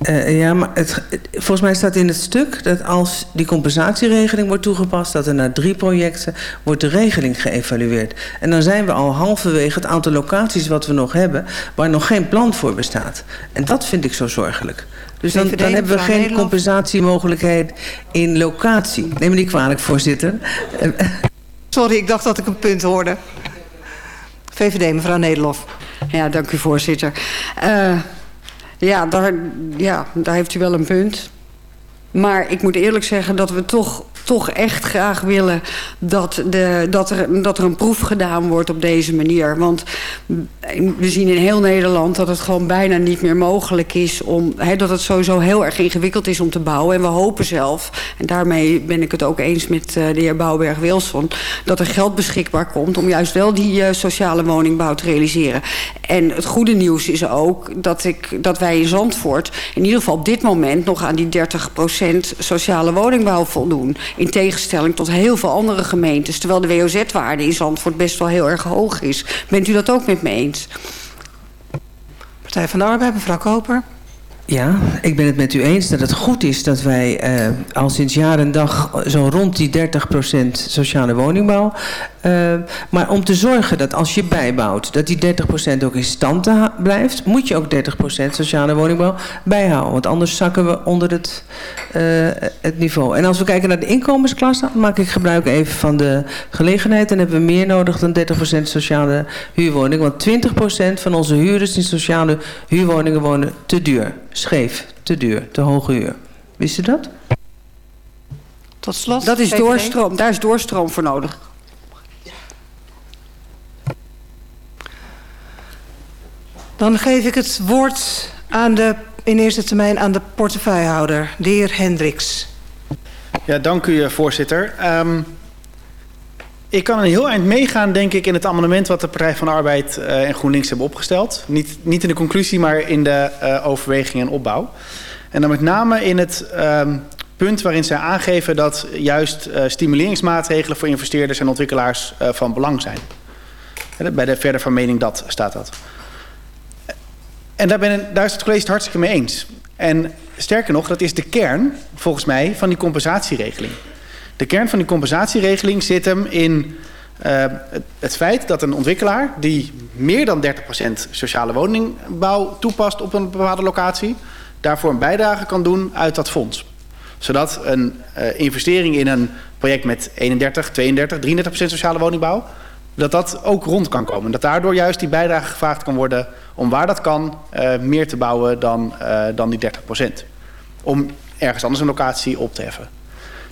Uh, ja, maar het, volgens mij staat in het stuk dat als die compensatieregeling wordt toegepast... dat er na drie projecten wordt de regeling geëvalueerd. En dan zijn we al halverwege het aantal locaties wat we nog hebben... waar nog geen plan voor bestaat. En dat vind ik zo zorgelijk. Dus dan, dan hebben we geen compensatiemogelijkheid in locatie. Neem me niet kwalijk, voorzitter. Sorry, ik dacht dat ik een punt hoorde. VVD, mevrouw Nederlof. Ja, dank u voorzitter. Uh, ja, daar, ja, daar heeft u wel een punt. Maar ik moet eerlijk zeggen dat we toch, toch echt graag willen dat, de, dat, er, dat er een proef gedaan wordt op deze manier. Want we zien in heel Nederland dat het gewoon bijna niet meer mogelijk is om. Dat het sowieso heel erg ingewikkeld is om te bouwen. En we hopen zelf, en daarmee ben ik het ook eens met uh, de heer Bouwberg-Wilson, dat er geld beschikbaar komt om juist wel die uh, sociale woningbouw te realiseren. En het goede nieuws is ook dat, ik, dat wij in Zandvoort in ieder geval op dit moment nog aan die 30 sociale woningbouw voldoen. In tegenstelling tot heel veel andere gemeentes. Terwijl de WOZ-waarde in Zandvoort best wel heel erg hoog is. Bent u dat ook met me eens? Partij van de Arbeid, mevrouw Koper. Ja, ik ben het met u eens dat het goed is dat wij uh, al sinds jaar en dag zo rond die 30% sociale woningbouw. Uh, maar om te zorgen dat als je bijbouwt, dat die 30% ook in stand blijft, moet je ook 30% sociale woningbouw bijhouden. Want anders zakken we onder het, uh, het niveau. En als we kijken naar de inkomensklasse, maak ik gebruik even van de gelegenheid. Dan hebben we meer nodig dan 30% sociale huurwoningen. Want 20% van onze huurders in sociale huurwoningen wonen te duur scheef, te duur, te hoge huur. Wist u dat? Tot slot. Dat is doorstroom, daar is doorstroom voor nodig. Dan geef ik het woord aan de, in eerste termijn aan de portefeuillehouder, de heer Hendricks. Ja, dank u voorzitter. Um, ik kan een heel eind meegaan, denk ik, in het amendement wat de Partij van de Arbeid uh, en GroenLinks hebben opgesteld. Niet, niet in de conclusie, maar in de uh, overweging en opbouw. En dan met name in het um, punt waarin zij aangeven dat juist uh, stimuleringsmaatregelen voor investeerders en ontwikkelaars van belang zijn. Bij de verder van mening dat staat dat. En daar, ben, daar is het college het hartstikke mee eens. En sterker nog, dat is de kern, volgens mij, van die compensatieregeling. De kern van die compensatieregeling zit hem in uh, het, feit dat een ontwikkelaar die meer dan 30% sociale woningbouw toepast op een bepaalde locatie, daarvoor een bijdrage kan doen uit dat fonds. Zodat een uh, investering in een project met 31, 32, 33% sociale woningbouw, dat dat ook rond kan komen. Dat daardoor juist die bijdrage gevraagd kan worden om waar dat kan uh, meer te bouwen dan, dan die 30%. Om ergens anders een locatie op te heffen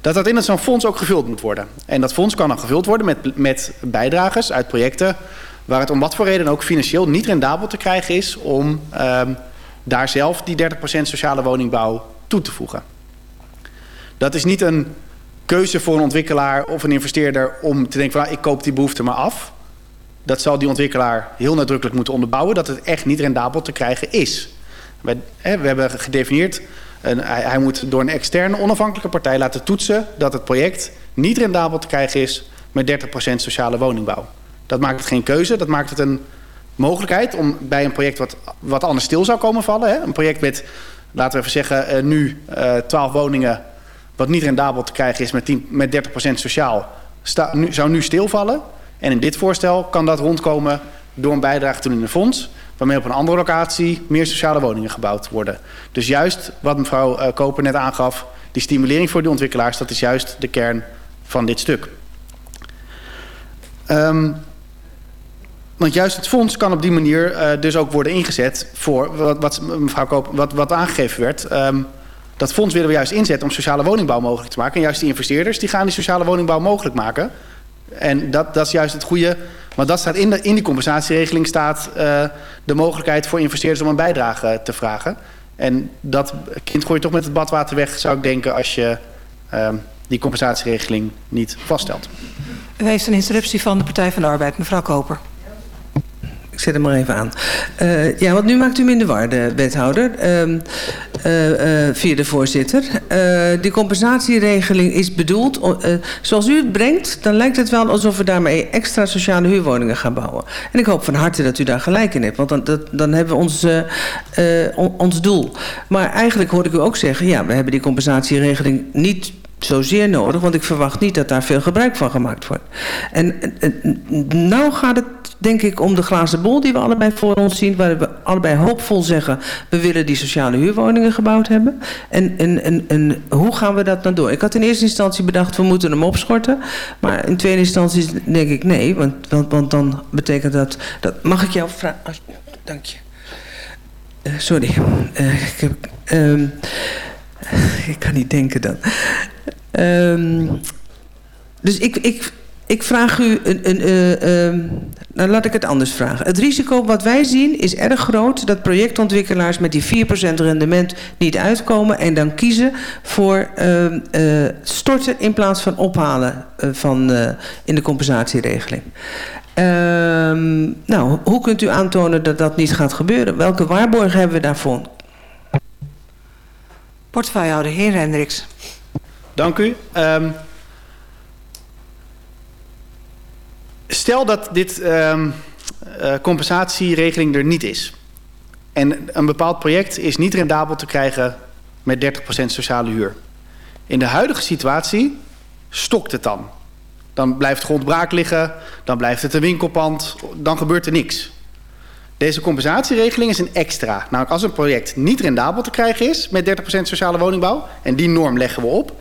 dat dat in zo'n fonds ook gevuld moet worden. En dat fonds kan dan gevuld worden met, met bijdragers uit projecten waar het om wat voor reden ook financieel niet rendabel te krijgen is om um, daar zelf die 30% sociale woningbouw toe te voegen. Dat is niet een keuze voor een ontwikkelaar of een investeerder om te denken van nou, ik koop die behoefte maar af. Dat zal die ontwikkelaar heel nadrukkelijk moeten onderbouwen dat het echt niet rendabel te krijgen is. We, hè, we hebben gedefinieerd hij, hij, moet door een externe onafhankelijke partij laten toetsen dat het project niet rendabel te krijgen is met 30% sociale woningbouw. Dat maakt het geen keuze, dat maakt het een mogelijkheid om bij een project wat, wat anders stil zou komen vallen. Hè? Een project met, laten we even zeggen, uh, nu uh, 12 woningen wat niet rendabel te krijgen is met, 10, met 30% sociaal, sta, nu, zou nu stilvallen. En in dit voorstel kan dat rondkomen door een bijdrage te doen in een fonds waarmee op een andere locatie meer sociale woningen gebouwd worden. Dus juist wat mevrouw uh, Koper net aangaf, die stimulering voor de ontwikkelaars, dat is juist de kern van dit stuk. Um, want juist het fonds kan op die manier uh, dus ook worden ingezet voor wat, wat mevrouw Koper, wat, wat aangegeven werd. Um, dat fonds willen we juist inzetten om sociale woningbouw mogelijk te maken. En juist die investeerders die gaan die sociale woningbouw mogelijk maken. En dat, dat is juist het goede Want dat staat in, de, die compensatieregeling staat uh, de mogelijkheid voor investeerders om een bijdrage te vragen. En dat kind gooi je toch met het badwater weg, zou ik denken, als je uh, die compensatieregeling niet vaststelt. U heeft een interruptie van de Partij van de Arbeid, mevrouw Koper. Ik zet hem maar even aan. Uh, ja, want nu maakt u in de war, de wethouder, uh, uh, via de voorzitter. die compensatieregeling is bedoeld, zoals u het brengt, dan lijkt het wel alsof we daarmee extra sociale huurwoningen gaan bouwen. En ik hoop van harte dat u daar gelijk in hebt, want dan, dan hebben we ons, on, ons doel. Maar eigenlijk hoorde ik u ook zeggen, ja, we hebben die compensatieregeling niet zozeer nodig, want ik verwacht niet dat daar veel gebruik van gemaakt wordt. En nou gaat het denk ik om de glazen bol die we allebei voor ons zien, waar we allebei hoopvol zeggen, we willen die sociale huurwoningen gebouwd hebben. En, en, en, en hoe gaan we dat dan door? Ik had in eerste instantie bedacht, we moeten hem opschorten, maar in tweede instantie denk ik nee, want, want, want dan betekent dat, dat... Mag ik jou vragen? dank je. Uh, sorry, uh, ik. Uh, ik kan niet denken dan. Um, dus ik, ik, ik vraag u, een, een, uh, uh, nou laat ik het anders vragen. Het risico wat wij zien is erg groot dat projectontwikkelaars met die 4% rendement niet uitkomen en dan kiezen voor uh, storten in plaats van ophalen van, in de compensatieregeling. Ehm, nou, hoe kunt u aantonen dat dat niet gaat gebeuren? Welke waarborgen hebben we daarvoor? Portefeuillehouder, heer Hendricks. Dank u. Um, stel dat dit um, uh, compensatieregeling er niet is. En een bepaald project is niet rendabel te krijgen met 30% sociale huur. In de huidige situatie stokt het dan. Dan blijft grond braak liggen, dan blijft het een winkelpand, dan gebeurt er niks. Deze compensatieregeling is een extra. Namelijk als een project niet rendabel te krijgen is met 30% sociale woningbouw, en die norm leggen we op,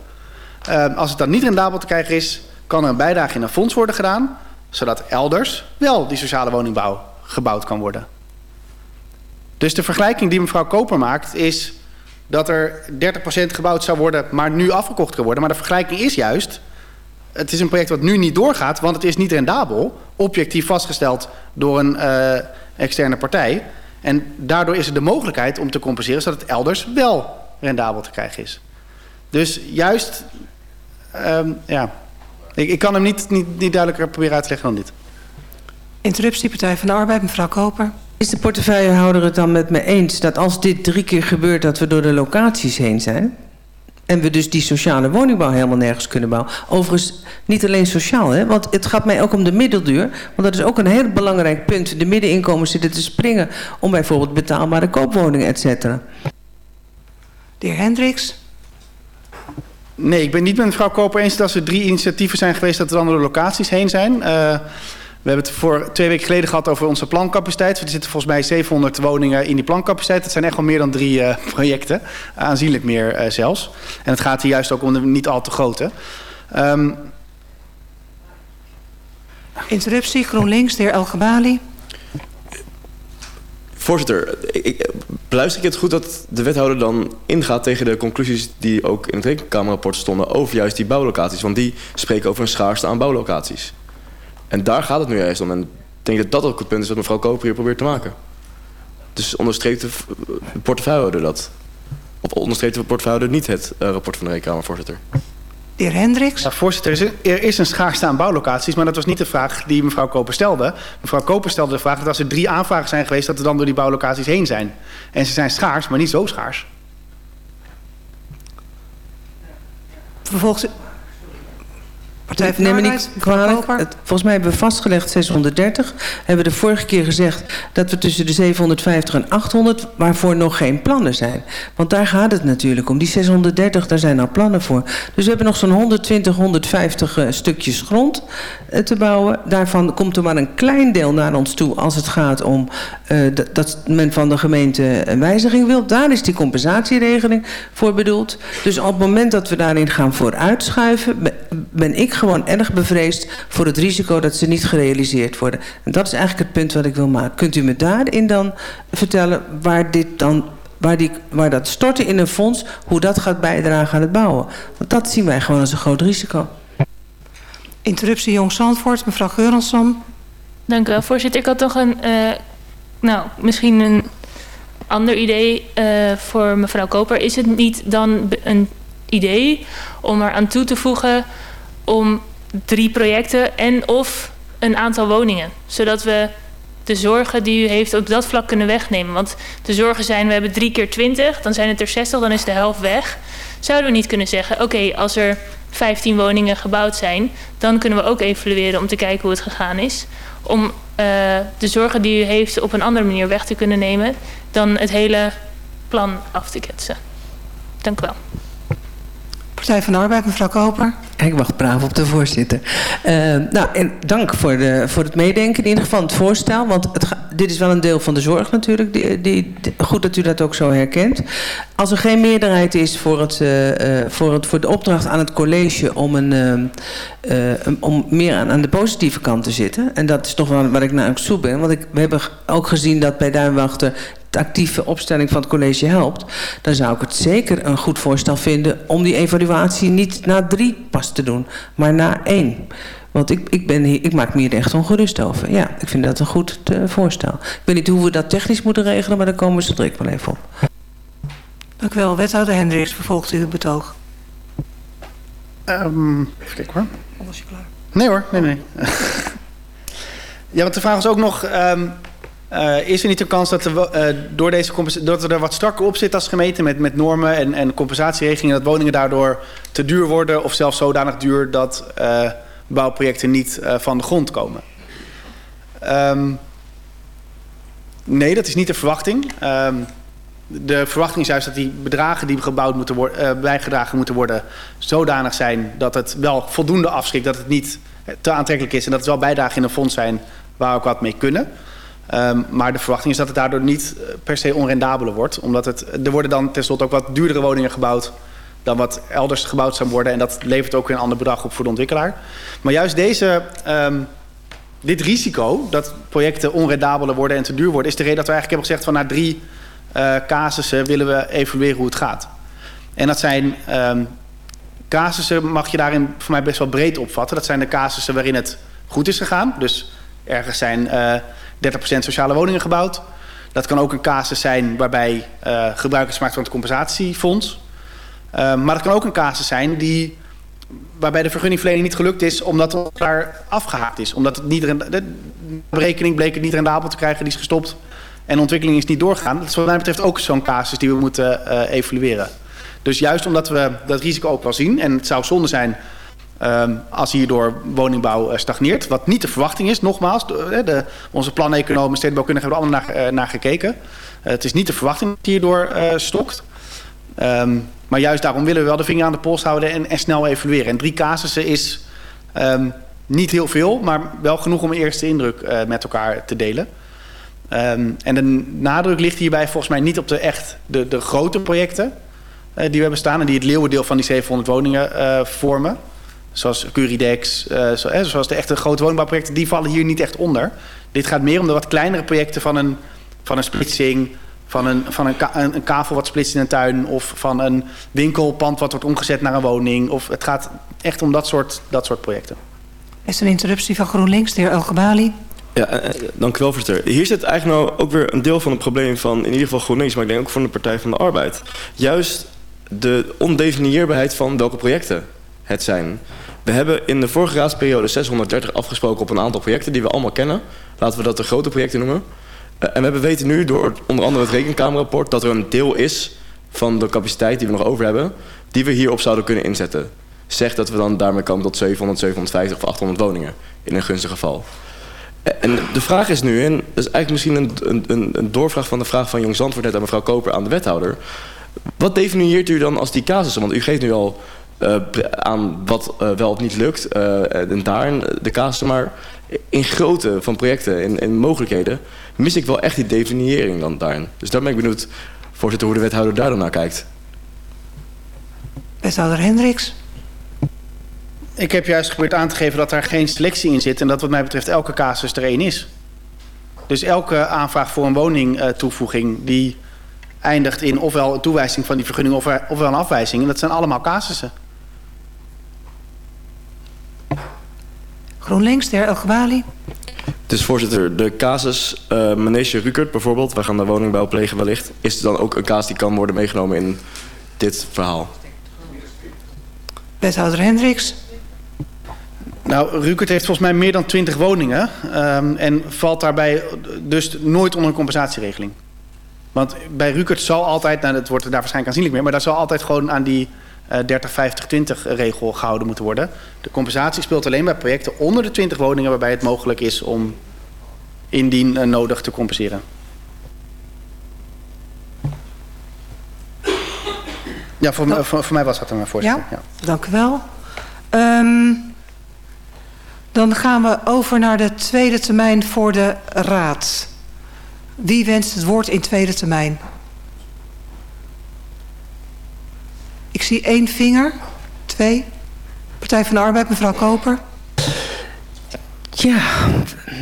uh, als het dan niet rendabel te krijgen is, kan er een bijdrage in een fonds worden gedaan, zodat elders wel die sociale woningbouw gebouwd kan worden. Dus de vergelijking die mevrouw Koper maakt is dat er 30% gebouwd zou worden, maar nu afgekocht kan worden. Maar de vergelijking is juist, het is een project wat nu niet doorgaat, want het is niet rendabel, objectief vastgesteld door een uh, externe partij. En daardoor is er de mogelijkheid om te compenseren zodat het elders wel rendabel te krijgen is. Dus juist, um, ja, ik, ik, kan hem niet, niet, niet duidelijker proberen uit te leggen dan dit. Interruptie Partij van de Arbeid, mevrouw Koper. Is de portefeuillehouder het dan met me eens dat als dit drie keer gebeurt dat we door de locaties heen zijn? En we dus die sociale woningbouw helemaal nergens kunnen bouwen. Overigens niet alleen sociaal, hè? want het gaat mij ook om de middelduur. Want dat is ook een heel belangrijk punt. De middeninkomens zitten te springen om bijvoorbeeld betaalbare koopwoningen, et cetera. De heer Hendricks. Nee, ik ben niet met mevrouw Koper eens dat er drie initiatieven zijn geweest dat er de locaties heen zijn. Uh, we hebben het voor twee weken geleden gehad over onze plancapaciteit. Er zitten volgens mij 700 woningen in die plancapaciteit. Dat zijn echt wel meer dan drie uh, projecten. Aanzienlijk meer uh, zelfs. En het gaat hier juist ook om de niet al te grote. Um... Interruptie, GroenLinks, de heer. Voorzitter, ik, beluister ik het goed dat de wethouder dan ingaat tegen de conclusies die ook in het rekenkamerrapport stonden over juist die bouwlocaties? Want die spreken over een schaarste aan bouwlocaties. En daar gaat het nu juist om. En ik denk dat dat ook het punt is wat mevrouw Koper hier probeert te maken. Dus onderstreept de portefeuillehouder dat? Of onderstreept de portefeuillehouder niet het uh, rapport van de rekenkamer, voorzitter? De heer Hendricks. Ja, voorzitter, er is een schaarste aan bouwlocaties, maar dat was niet de vraag die mevrouw Koper stelde. Mevrouw Koper stelde de vraag dat als er drie aanvragen zijn geweest, dat er dan door die bouwlocaties heen zijn. En ze zijn schaars, maar niet zo schaars. Vervolgens Partij van Neem niet kwalijk. Het, volgens mij hebben we vastgelegd 630. Hebben we de vorige keer gezegd dat we tussen de 750 en 800... waarvoor nog geen plannen zijn. Want daar gaat het natuurlijk om. Die 630, daar zijn al plannen voor. Dus we hebben nog zo'n 120, 150 uh, stukjes grond uh, te bouwen. Daarvan komt er maar een klein deel naar ons toe... als het gaat om uh, dat men van de gemeente een wijziging wil. Daar is die compensatieregeling voor bedoeld. Dus op het moment dat we daarin gaan vooruitschuiven... ben ik gewoon erg bevreesd voor het risico dat ze niet gerealiseerd worden. En dat is eigenlijk het punt wat ik wil maken. Kunt u me daarin dan vertellen waar dit dan waar, die, waar dat storten in een fonds, hoe dat gaat bijdragen aan het bouwen. Want dat zien wij gewoon als een groot risico. Interruptie Jong Zandvoort, mevrouw Geurensson. Dank u wel, voorzitter. Ik had nog een, uh, nou, misschien een ander idee uh, voor mevrouw Koper. Is het niet dan een idee om er aan toe te voegen om drie projecten en of een aantal woningen? Zodat we de zorgen die u heeft op dat vlak kunnen wegnemen. Want de zorgen zijn, we hebben drie keer twintig, dan zijn het er 60, dan is de helft weg. Zouden we niet kunnen zeggen, oké, als er 15 woningen gebouwd zijn, dan kunnen we ook evalueren om te kijken hoe het gegaan is. Om uh, de zorgen die u heeft op een andere manier weg te kunnen nemen dan het hele plan af te ketsen. Dank u wel. Partij van de Arbeid, mevrouw Koper. Ik wacht braaf op de voorzitter. Uh, nou, en dank voor, de, voor het meedenken in ieder geval, het voorstel. Want het, dit is wel een deel van de zorg natuurlijk. Die, die, goed dat u dat ook zo herkent. Als er geen meerderheid is voor, het, uh, voor, het, voor de opdracht aan het college om, een, om meer aan, aan de positieve kant te zitten. En dat is toch wel waar ik naar op zoek ben. Want ik, we hebben ook gezien dat bij Duinwachter de actieve opstelling van het college helpt, dan zou ik het zeker een goed voorstel vinden om die evaluatie niet na drie pas te doen, maar na één. Want ik, ik, ben hier, ik maak me hier echt ongerust over. Ja, ik vind dat een goed uh, voorstel. Ik weet niet hoe we dat technisch moeten regelen, maar daar komen we zo direct wel even op. Dank u wel. Wethouder Hendricks, vervolgt u het betoog. Um, even kijken hoor. Was je klaar? Nee hoor, nee, nee. ja, want de vraag is ook nog... Um, Uh, is er niet een kans dat, er, uh, door deze dat er wat strakker op zitten als gemeente met, met normen en, en compensatieregelingen, dat woningen daardoor te duur worden of zelfs zodanig duur dat uh, bouwprojecten niet van de grond komen? Um, nee, dat is niet de verwachting. Um, de verwachting is juist dat die bedragen die gebouwd moeten worden, bijgedragen moeten worden zodanig zijn dat het wel voldoende afschrikt, dat het niet te aantrekkelijk is en dat het wel bijdragen in een fonds zijn waar we ook wat mee kunnen. Um, maar de verwachting is dat het daardoor niet per se onrendabeler wordt. Omdat het, er worden dan tenslotte ook wat duurdere woningen gebouwd dan wat elders gebouwd zou worden. En dat levert ook weer een ander bedrag op voor de ontwikkelaar. Maar juist deze, um, dit risico dat projecten onrendabeler worden en te duur worden... is de reden dat we eigenlijk hebben gezegd van na drie uh, casussen willen we evalueren hoe het gaat. En dat zijn um, casussen, mag je daarin voor mij best wel breed opvatten. Dat zijn de casussen waarin het goed is gegaan. Dus ergens zijn... 30% sociale woningen gebouwd. Dat kan ook een casus zijn waarbij uh, van het compensatiefonds. Uh, maar het kan ook een casus zijn die, waarbij de vergunningverlening niet gelukt is omdat het daar afgehaakt is. Omdat het niet, de berekening bleek het niet rendabel te krijgen, die is gestopt. En de ontwikkeling is niet doorgegaan. Dat is wat mij betreft ook zo'n casus die we moeten uh, evalueren. Dus juist omdat we dat risico ook wel zien, en het zou zonde zijn Um, als hierdoor woningbouw uh, stagneert. Wat niet de verwachting is, nogmaals. De, de, onze planeconomen, stedenbouwkundigen hebben er allemaal naar, naar gekeken. Het is niet de verwachting dat hierdoor stokt. Um, maar juist daarom willen we wel de vinger aan de pols houden en, snel evalueren. En drie casussen is um, niet heel veel, maar wel genoeg om een eerste indruk met elkaar te delen. en de nadruk ligt hierbij volgens mij niet op de echt de, de grote projecten die we hebben staan... en die het leeuwendeel van die 700 woningen vormen... Zoals Curidex, uh, zo, eh, zoals de echte grote woningbouwprojecten, die vallen hier niet echt onder. Dit gaat meer om de wat kleinere projecten van een, van een splitsing, van, een, van een, ka een, kavel wat splitst in een tuin, of van een winkelpand wat wordt omgezet naar een woning. Of het gaat echt om dat soort, dat soort projecten. Is er een interruptie van GroenLinks, de heer Elgebali? Ja, uh, dank u wel, voorzitter. Hier zit eigenlijk nou ook weer een deel van het probleem van in ieder geval GroenLinks, maar ik denk ook van de Partij van de Arbeid. Juist de ondefinieerbaarheid van welke projecten het zijn. We hebben in de vorige raadsperiode 630 afgesproken op een aantal projecten die we allemaal kennen. Laten we dat de grote projecten noemen. Uh, en we hebben weten nu door onder andere het rekenkamerrapport dat er een deel is van de capaciteit die we nog over hebben, die we hierop zouden kunnen inzetten. Zegt dat we dan daarmee komen tot 700, 750 of 800 woningen in een gunstig geval. En de vraag is nu, en dat is eigenlijk misschien een, een, een doorvraag van de vraag van Jong Zandvoort net aan mevrouw Koper aan de wethouder. Wat definieert u dan als die casussen? Want u geeft nu al aan wat uh, wel of niet lukt. Uh, en daarin de casus, maar in grootte van projecten, in, in mogelijkheden, mis ik wel echt die definiëring dan daarin. Dus daar ben ik benieuwd, voorzitter, hoe de wethouder daar dan naar kijkt. Wethouder Hendricks. Ik heb juist geprobeerd aan te geven dat daar geen selectie in zit en dat wat mij betreft elke casus er één is. Dus elke aanvraag voor een woningtoevoeging die eindigt in ofwel een toewijzing van die vergunning ofwel een afwijzing. En dat zijn allemaal casussen. GroenLinks, de heer. Dus voorzitter, de casus uh, Manege Rukert bijvoorbeeld, wij gaan de woningbouw plegen wellicht, is dan ook een casus die kan worden meegenomen in dit verhaal? Wethouder Hendricks. Nou, Rukert heeft volgens mij meer dan 20 woningen um, en valt daarbij dus nooit onder een compensatieregeling. Want bij Rukert zal altijd, nou dat wordt daar waarschijnlijk aanzienlijk meer, maar daar zal altijd gewoon aan die uh, 30, 50, 20 regel gehouden moeten worden. De compensatie speelt alleen bij projecten onder de 20 woningen waarbij het mogelijk is om indien uh, nodig te compenseren. Ja, voor, voor, voor mij was dat een voorstel. Ja, ja. dank u wel. Um, dan gaan we over naar de tweede termijn voor de Raad. Wie wenst het woord in tweede termijn? Zie één vinger. Twee. Partij van de Arbeid, mevrouw Koper. Ja,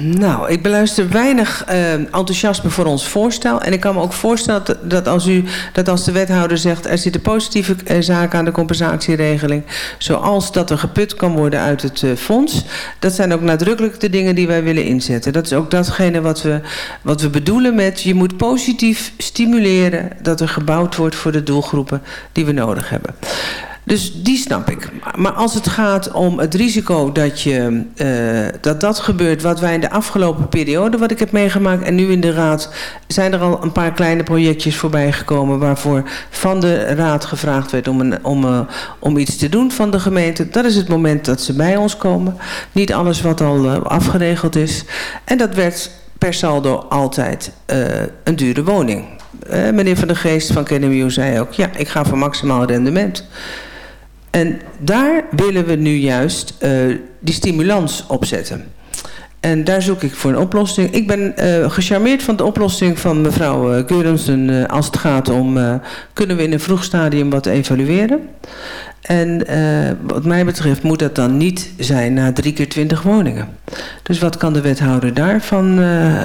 nou, ik beluister weinig uh, enthousiasme voor ons voorstel. En ik kan me ook voorstellen dat, dat, als, u, dat als de wethouder zegt... er zitten positieve uh, zaken aan de compensatieregeling... zoals dat er geput kan worden uit het uh, fonds... dat zijn ook nadrukkelijk de dingen die wij willen inzetten. Dat is ook datgene wat we, wat we bedoelen met... je moet positief stimuleren dat er gebouwd wordt voor de doelgroepen die we nodig hebben. Dus die snap ik. Maar als het gaat om het risico dat, je, uh, dat dat gebeurt... wat wij in de afgelopen periode, wat ik heb meegemaakt... en nu in de Raad zijn er al een paar kleine projectjes voorbij gekomen... waarvoor van de Raad gevraagd werd om, een, om, uh, om iets te doen van de gemeente. Dat is het moment dat ze bij ons komen. Niet alles wat al uh, afgeregeld is. En dat werd per saldo altijd een dure woning. meneer Van der Geest van KNMU zei ook... ja, ik ga voor maximaal rendement... En daar willen we nu juist uh, die stimulans op zetten. En daar zoek ik voor een oplossing. Ik ben uh, gecharmeerd van de oplossing van mevrouw uh, als het gaat om, kunnen we in een vroeg stadium wat evalueren? En wat mij betreft moet dat dan niet zijn na drie keer twintig woningen. Dus wat kan de wethouder daarvan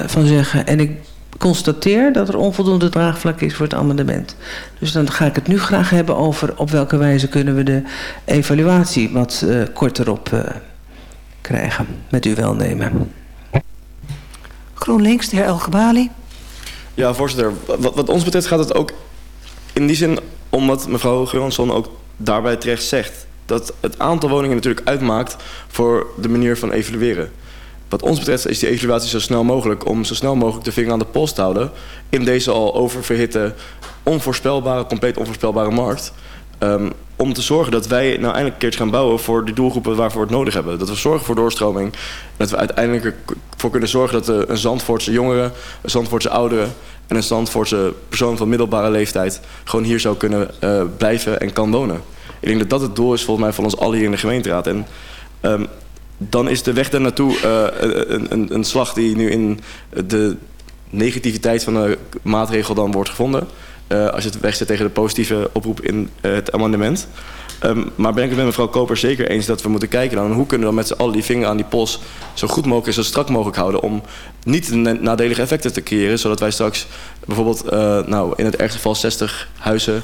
van zeggen? En ik constateer dat er onvoldoende draagvlak is voor het amendement. Dus dan ga ik het nu graag hebben over op welke wijze kunnen we de evaluatie wat uh, korter op uh, krijgen. Met uw welnemen. GroenLinks, de heer Elgebali. Ja, voorzitter. Wat, wat ons betreft gaat het ook in die zin om wat mevrouw Geuransson ook daarbij terecht zegt. Dat het aantal woningen natuurlijk uitmaakt voor de manier van evalueren. Wat ons betreft is die evaluatie zo snel mogelijk om zo snel mogelijk de vinger aan de post te houden in deze al oververhitte, onvoorspelbare, compleet onvoorspelbare markt. Um, om te zorgen dat wij nou eindelijk een keertje gaan bouwen voor de doelgroepen waarvoor we het nodig hebben. Dat we zorgen voor doorstroming. Dat we uiteindelijk ervoor kunnen zorgen dat een Zandvoortse jongeren, een Zandvoortse ouderen en een Zandvoortse persoon van middelbare leeftijd gewoon hier zou kunnen uh, blijven en kan wonen. Ik denk dat dat het doel is volgens mij van ons allen hier in de gemeenteraad. En um, dan is de weg daar naartoe uh, een, een, een slag die nu in de negativiteit van de maatregel dan wordt gevonden. Uh, als je het wegzet tegen de positieve oproep in het amendement. Um, maar ben ik het met mevrouw Koper zeker eens dat we moeten kijken dan hoe kunnen we dan met z'n allen die vinger aan die pols zo goed mogelijk en zo strak mogelijk houden om niet de nadelige effecten te creëren, zodat wij straks bijvoorbeeld nou, in het ergste geval 60 huizen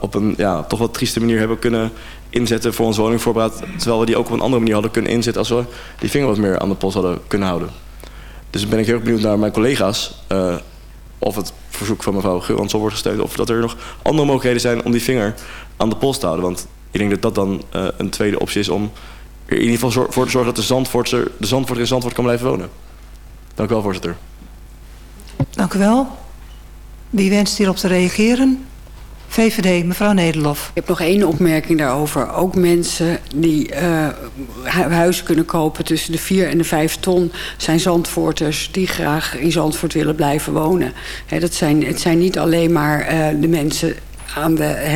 op een ja, toch wat trieste manier hebben kunnen inzetten voor ons woningvoorraad. Terwijl we die ook op een andere manier hadden kunnen inzetten als we die vinger wat meer aan de pols hadden kunnen houden. Dus ben ik heel benieuwd naar mijn collega's. Uh, of het verzoek van mevrouw Geuransson wordt gesteund. Of dat er nog andere mogelijkheden zijn om die vinger aan de pols te houden. Want ik denk dat dat dan uh, een tweede optie is om er in ieder geval voor te zorgen dat de Zandvoortse, de Zandvoort in Zandvoort kan blijven wonen. Dank u wel, voorzitter. Dank u wel. Wie wenst hierop te reageren? VVD, mevrouw Nederlof. Ik heb nog één opmerking daarover. Ook mensen die uh, huizen kunnen kopen tussen de 4 en de 5 ton... zijn Zandvoorters die graag in Zandvoort willen blijven wonen. Dat zijn, het zijn niet alleen maar uh, de mensen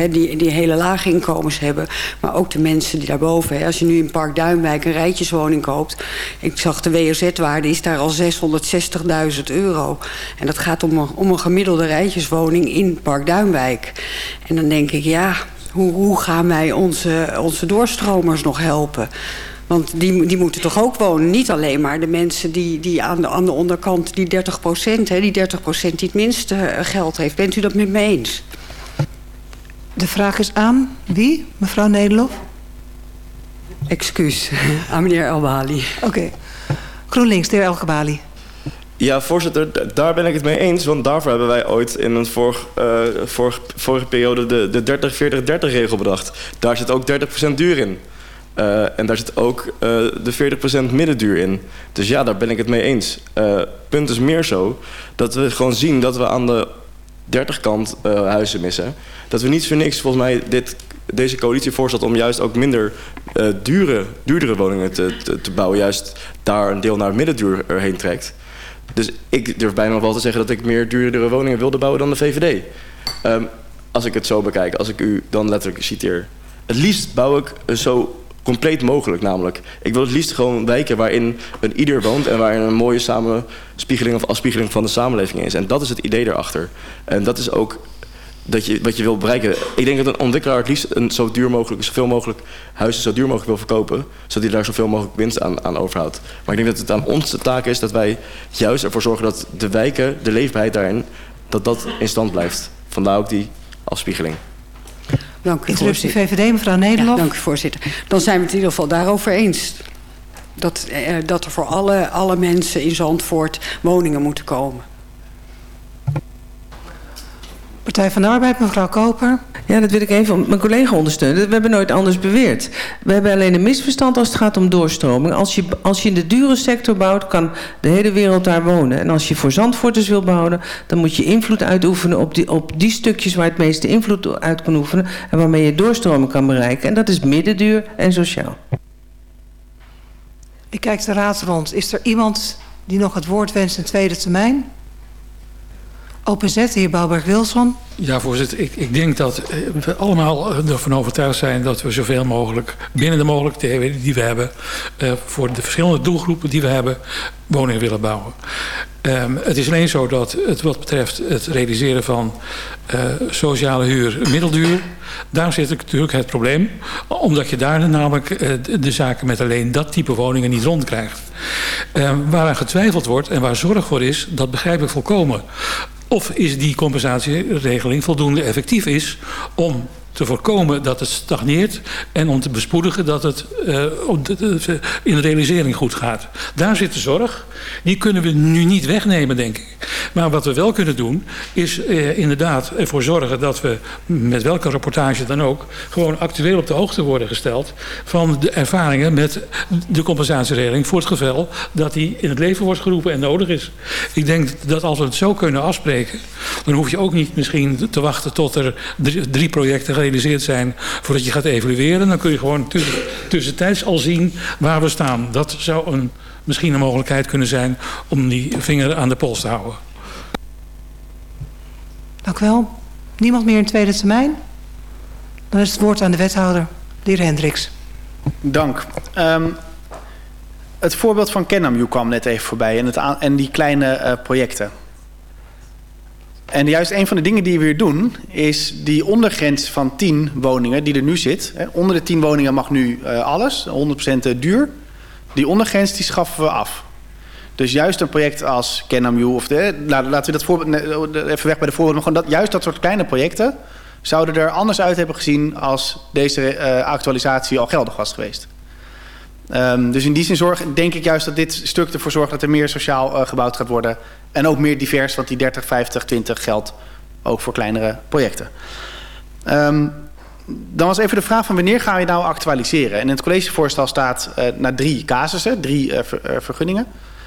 die, die hele lage inkomens hebben. Maar ook de mensen die daarboven. Als je nu in Park Duinwijk een rijtjeswoning koopt. Ik zag de WOZ-waarde is daar al 660.000 euro. En dat gaat om een, om een gemiddelde rijtjeswoning in Park Duinwijk. En dan denk ik, ja, hoe, hoe gaan wij onze, onze doorstromers nog helpen? Want die, die moeten toch ook wonen. Niet alleen maar de mensen die, die aan, de, onderkant, die 30 procent, die 30 procent die het minste geld heeft. Bent u dat met me eens? De vraag is aan wie, mevrouw Nederlof? Excuus, aan meneer Albali. Oké. Okay. GroenLinks, de heer Elgebali. Ja, voorzitter, daar ben ik het mee eens. Want daarvoor hebben wij ooit in een vorig, eh, vorig, vorige periode de, de 30-40-30-regel bedacht. Daar zit ook 30% duur in. Eh, en daar zit ook eh, de 40% middenduur in. Dus ja, daar ben ik het mee eens. Eh punt is meer zo dat we gewoon zien dat we aan de 30-kant eh, huizen missen. Dat we niet voor niks volgens mij dit, deze coalitie voorstelt om juist ook minder eh, dure, duurdere woningen te, te, bouwen. Juist daar een deel naar middenduur erheen trekt. Dus ik durf bijna nog wel te zeggen dat ik meer duurdere woningen wilde bouwen dan de VVD. Ehm, als ik het zo bekijk, als ik u dan letterlijk citeer. Het liefst bouw ik zo compleet mogelijk namelijk. Ik wil het liefst gewoon wijken waarin een ieder woont... en waarin een mooie samenspiegeling of afspiegeling van de samenleving is. En dat is het idee daarachter. En dat is ook dat je, wat je wil bereiken. Ik denk dat een ontwikkelaar het liefst een zo duur mogelijk, zoveel mogelijk huizen zo duur mogelijk wil verkopen, zodat hij daar zoveel mogelijk winst aan, aan overhoudt. Maar ik denk dat het aan ons de taak is dat wij juist ervoor zorgen dat de wijken, de leefbaarheid daarin, dat dat in stand blijft. Vandaar ook die afspiegeling. Dank u, Interruptie voorzitter. VVD, mevrouw Nederlof. Ja, dank u, voorzitter. Dan zijn we het in ieder geval daarover eens. Dat, eh, dat er voor alle, alle mensen in Zandvoort woningen moeten komen. Partij van de Arbeid, mevrouw Koper. Ja, dat wil ik even mijn collega ondersteunen. We hebben nooit anders beweerd. We hebben alleen een misverstand als het gaat om doorstroming. Als je, als je in de dure sector bouwt, kan de hele wereld daar wonen. En als je voor Zandvoorters wil bouwen, dan moet je invloed uitoefenen op die, op die stukjes waar het meeste invloed uit kan oefenen. En waarmee je doorstroming kan bereiken. En dat is middenduur en sociaal. Ik kijk de raad rond. Is er iemand die nog het woord wenst in tweede termijn? OPZ, heer Bouwberg-Wilson. Ja, voorzitter. Ik, ik denk dat eh, we allemaal ervan overtuigd zijn dat we zoveel mogelijk binnen de mogelijkheden die we hebben, eh, voor de verschillende doelgroepen die we hebben, woningen willen bouwen. Ehm, het is alleen zo dat het wat betreft het realiseren van eh, sociale huur middelduur, daar zit natuurlijk het probleem. Omdat je daar namelijk de, zaken met alleen dat type woningen niet rondkrijgt. Ehm, waaraan getwijfeld wordt en waar zorg voor is, dat begrijp ik volkomen. Of is die compensatieregeling voldoende effectief is om te voorkomen dat het stagneert en om te bespoedigen dat het uh, in de realisering goed gaat. Daar zit de zorg. Die kunnen we nu niet wegnemen, denk ik. Maar wat we wel kunnen doen, is uh, inderdaad ervoor zorgen dat we met welke rapportage dan ook gewoon actueel op de hoogte worden gesteld van de ervaringen met de compensatieregeling voor het geval dat die in het leven wordt geroepen en nodig is. Ik denk dat als we het zo kunnen afspreken, dan hoef je ook niet misschien te wachten tot er drie, drie projecten gerealiseerd zijn voordat je gaat evalueren. Dan kun je gewoon tussentijds al zien waar we staan. Dat zou een, misschien een mogelijkheid kunnen zijn om die vinger aan de pols te houden. Dank u wel. Niemand meer in tweede termijn? Dan is het woord aan de wethouder, de heer Hendricks. Dank. Um, het voorbeeld van Kenamju kwam net even voorbij en, het en die kleine uh, projecten. En juist een van de dingen die we weer doen, is die ondergrens van 10 woningen die er nu zit. Onder de 10 woningen mag nu uh, alles, 100% duur. Die ondergrens die schaffen we af. Dus juist een project als Kenamju, of de, laten we dat voorbeeld, even weg bij de voorbeeld, maar gewoon dat, juist dat soort kleine projecten zouden er anders uit hebben gezien als deze uh, actualisatie al geldig was geweest. Um, dus in die zin zorg, denk ik juist dat dit stuk ervoor zorgt dat er meer sociaal gebouwd gaat worden. En ook meer divers, want die 30, 50, 20 geldt ook voor kleinere projecten. Um, dan was even de vraag van wanneer gaan we nou actualiseren? En in het collegevoorstel staat uh, naar drie casussen, drie uh, ver, vergunningen.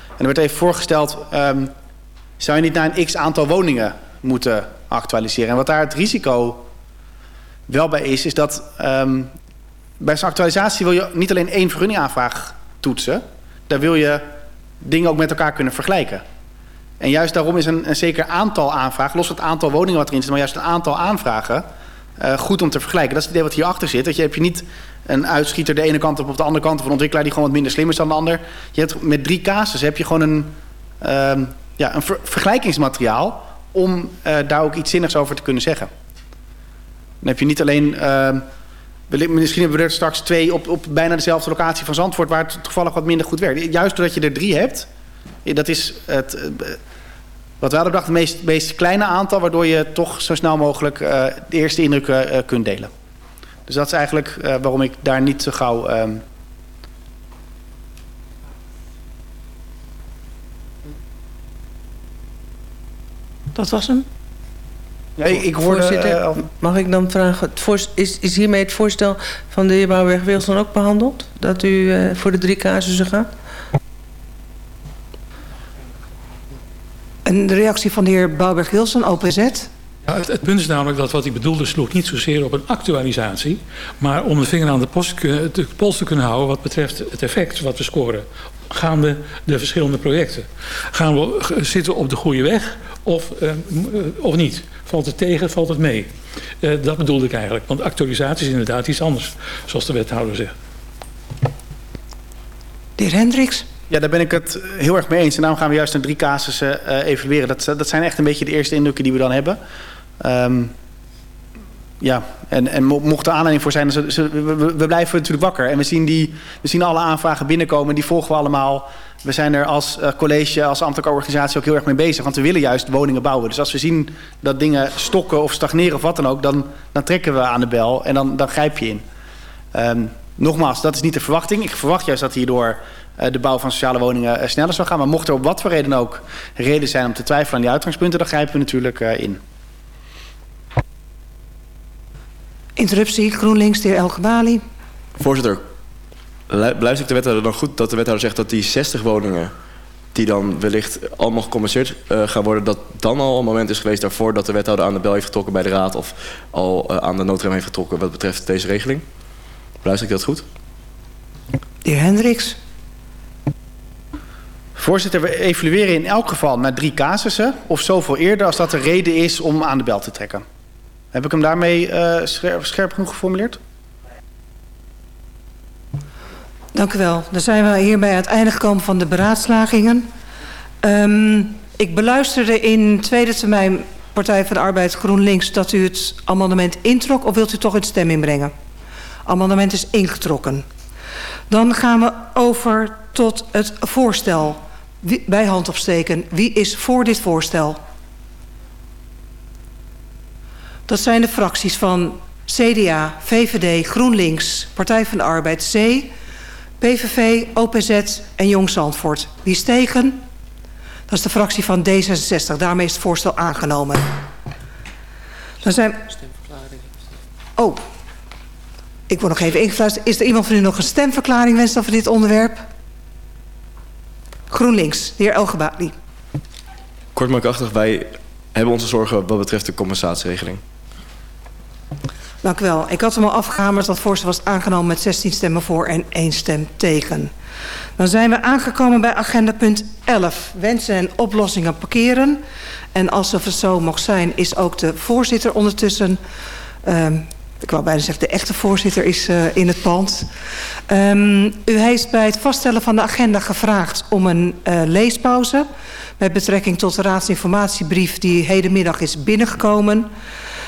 En er werd even voorgesteld, um, zou je niet naar een x aantal woningen moeten actualiseren? En wat daar het risico wel bij is, is dat um, bij zo'n actualisatie wil je niet alleen één vergunningaanvraag toetsen. Daar wil je dingen ook met elkaar kunnen vergelijken. En juist daarom is een, een zeker aantal aanvragen, los van het aantal woningen wat erin zit, maar juist een aantal aanvragen, uh, goed om te vergelijken. Dat is het idee wat hierachter zit. Dat je heb je niet een uitschieter de ene kant op of de andere kant of een ontwikkelaar die gewoon wat minder slim is dan de ander. Je hebt met drie casus heb je gewoon een, uh, ja, een ver vergelijkingsmateriaal om uh, daar ook iets zinnigs over te kunnen zeggen. Dan heb je niet alleen uh, Misschien hebben we er straks twee op, op bijna dezelfde locatie van Zandvoort... waar het toevallig wat minder goed werkt. Juist doordat je er drie hebt, dat is het, wat wij hadden bedacht, het meest, kleine aantal... waardoor je toch zo snel mogelijk eh, de eerste indrukken eh, eh, kunt delen. Dus dat is eigenlijk waarom ik daar niet zo gauw... Um... Dat was hem? Ja, ik, hoorde. Mag ik dan vragen, het is, is hiermee het voorstel van de heer Bouwberg-Wilson ook behandeld? Dat u voor de drie casussen gaat? Een reactie van de heer Bouwberg-Wilson, OPZ. Ja, het, het punt is namelijk dat wat ik bedoelde sloeg niet zozeer op een actualisatie, maar om de vinger aan de pols, te kunnen- de pols te kunnen houden wat betreft het effect wat we scoren. Gaande de verschillende projecten. Gaan we, g- zitten we op de goede weg of, eh, eh, of niet? Valt het tegen, valt het mee? Eh, dat bedoelde ik eigenlijk. Want actualisatie is inderdaad iets anders, zoals de wethouder zegt. De heer Hendricks. Ja, daar ben ik het heel erg mee eens. En daarom gaan we juist naar drie casussen eh, evalueren. Dat, dat zijn echt een beetje de eerste indrukken die we dan hebben. Ehm, ja, en, en mo- mocht er aanleiding voor zijn... We, blijven natuurlijk wakker. En we zien, die, we zien alle aanvragen binnenkomen. Die volgen we allemaal. We zijn er als eh, college, als ambtelijke organisatie ook heel erg mee bezig. Want we willen juist woningen bouwen. Dus als we zien dat dingen stokken of stagneren of wat dan ook... dan, dan trekken we aan de bel en dan, dan grijp je in. Ehm, nogmaals, dat is niet de verwachting. Ik verwacht juist dat hierdoor de bouw van sociale woningen eh, sneller zal gaan. Maar mocht er op wat voor reden ook reden zijn om te twijfelen aan die uitgangspunten... dan grijpen we natuurlijk eh, in. Interruptie, GroenLinks, de heer El Gebali. Voorzitter, lu- luister ik de wethouder dan goed dat de wethouder zegt dat die 60 woningen die dan wellicht allemaal gecompenseerd eh, gaan worden, dat dan al een moment is geweest daarvoor dat de wethouder aan de bel heeft getrokken bij de raad of al eh, aan de noodrem heeft getrokken wat betreft deze regeling? Luister ik dat goed? De heer Hendricks. Voorzitter, we evalueren in elk geval naar drie casussen... of zoveel eerder als dat er reden is om aan de bel te trekken. Heb ik hem daarmee eh, scherp, genoeg geformuleerd? Dank u wel. Dan zijn we hierbij aan het einde gekomen van de beraadslagingen. Ehm, ik beluisterde in tweede termijn Partij van de Arbeid GroenLinks... dat u het amendement introk of wilt u toch het stem inbrengen? Amendement is ingetrokken. Dan gaan we over tot het voorstel. Wie, bij hand opsteken. Wie is voor dit voorstel? Dat zijn de fracties van CDA, VVD, GroenLinks, Partij van de Arbeid, C... PVV, OPZ en Jong Zandvoort. Wie is tegen? Dat is de fractie van D66. Daarmee is het voorstel aangenomen. Dan zijn... Oh. Ik word nog even ingefluisterd. Is er iemand van u nog een stemverklaring wenst over dit onderwerp? GroenLinks, de heer Elgebali. Kort maar krachtig, wij hebben onze zorgen wat betreft de compensatieregeling. Dank u wel. Ik had hem al afgehamerd. Dat voorstel was aangenomen met 16 stemmen voor en 1 stem tegen. Dan zijn we aangekomen bij agenda punt 11. Wensen en oplossingen parkeren. En als het zo mocht zijn, is ook de voorzitter ondertussen... Um, ik wou bijna zeggen, de echte voorzitter is uh, in het pand. Um, u heeft bij het vaststellen van de agenda gevraagd om een uh, leespauze... met betrekking tot de raadsinformatiebrief die hedenmiddag is binnengekomen...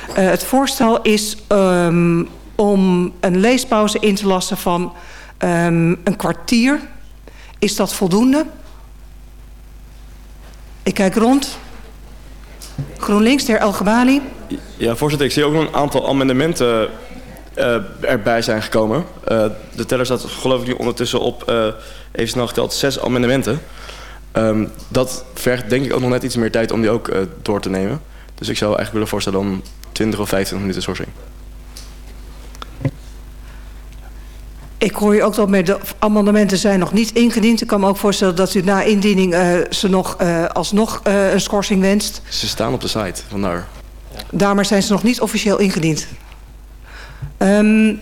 Uh, het voorstel is um, om een leespauze in te lassen van um, een kwartier. Is dat voldoende? Ik kijk rond. GroenLinks, de heer Elgebali. Ja, voorzitter, ik zie ook nog een aantal amendementen uh, erbij zijn gekomen. Uh, de teller staat geloof ik nu ondertussen op, uh, even snel geteld, zes amendementen. Um, dat vergt denk ik ook nog net iets meer tijd om die ook door te nemen. Dus ik zou eigenlijk willen voorstellen om 20 of 25 minuten schorsing. Ik hoor u ook dat de amendementen zijn nog niet ingediend. Ik kan me ook voorstellen dat u na indiening uh, ze nog uh, alsnog uh, een schorsing wenst. Ze staan op de site, vandaar. Daarmee zijn ze nog niet officieel ingediend. Um,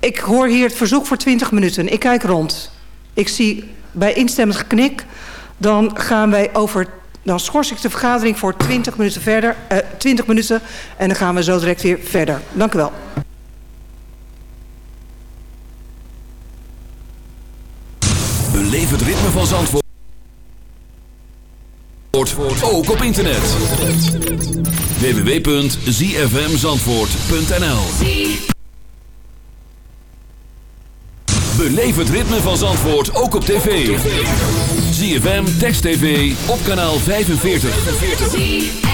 ik hoor hier het verzoek voor 20 minuten. Ik kijk rond. Ik zie bij instemmend geknik. Dan gaan wij over dan schors ik de vergadering voor 20 minuten verder. Uh, 20 minuten. En dan gaan we zo direct weer verder. Dank u wel. Beleef het ritme van Zandvoort. Ook op internet. www.zfmzandvoort.nl Beleef het ritme van Zandvoort ook op tv. ZFM, Text TV, op kanaal 45.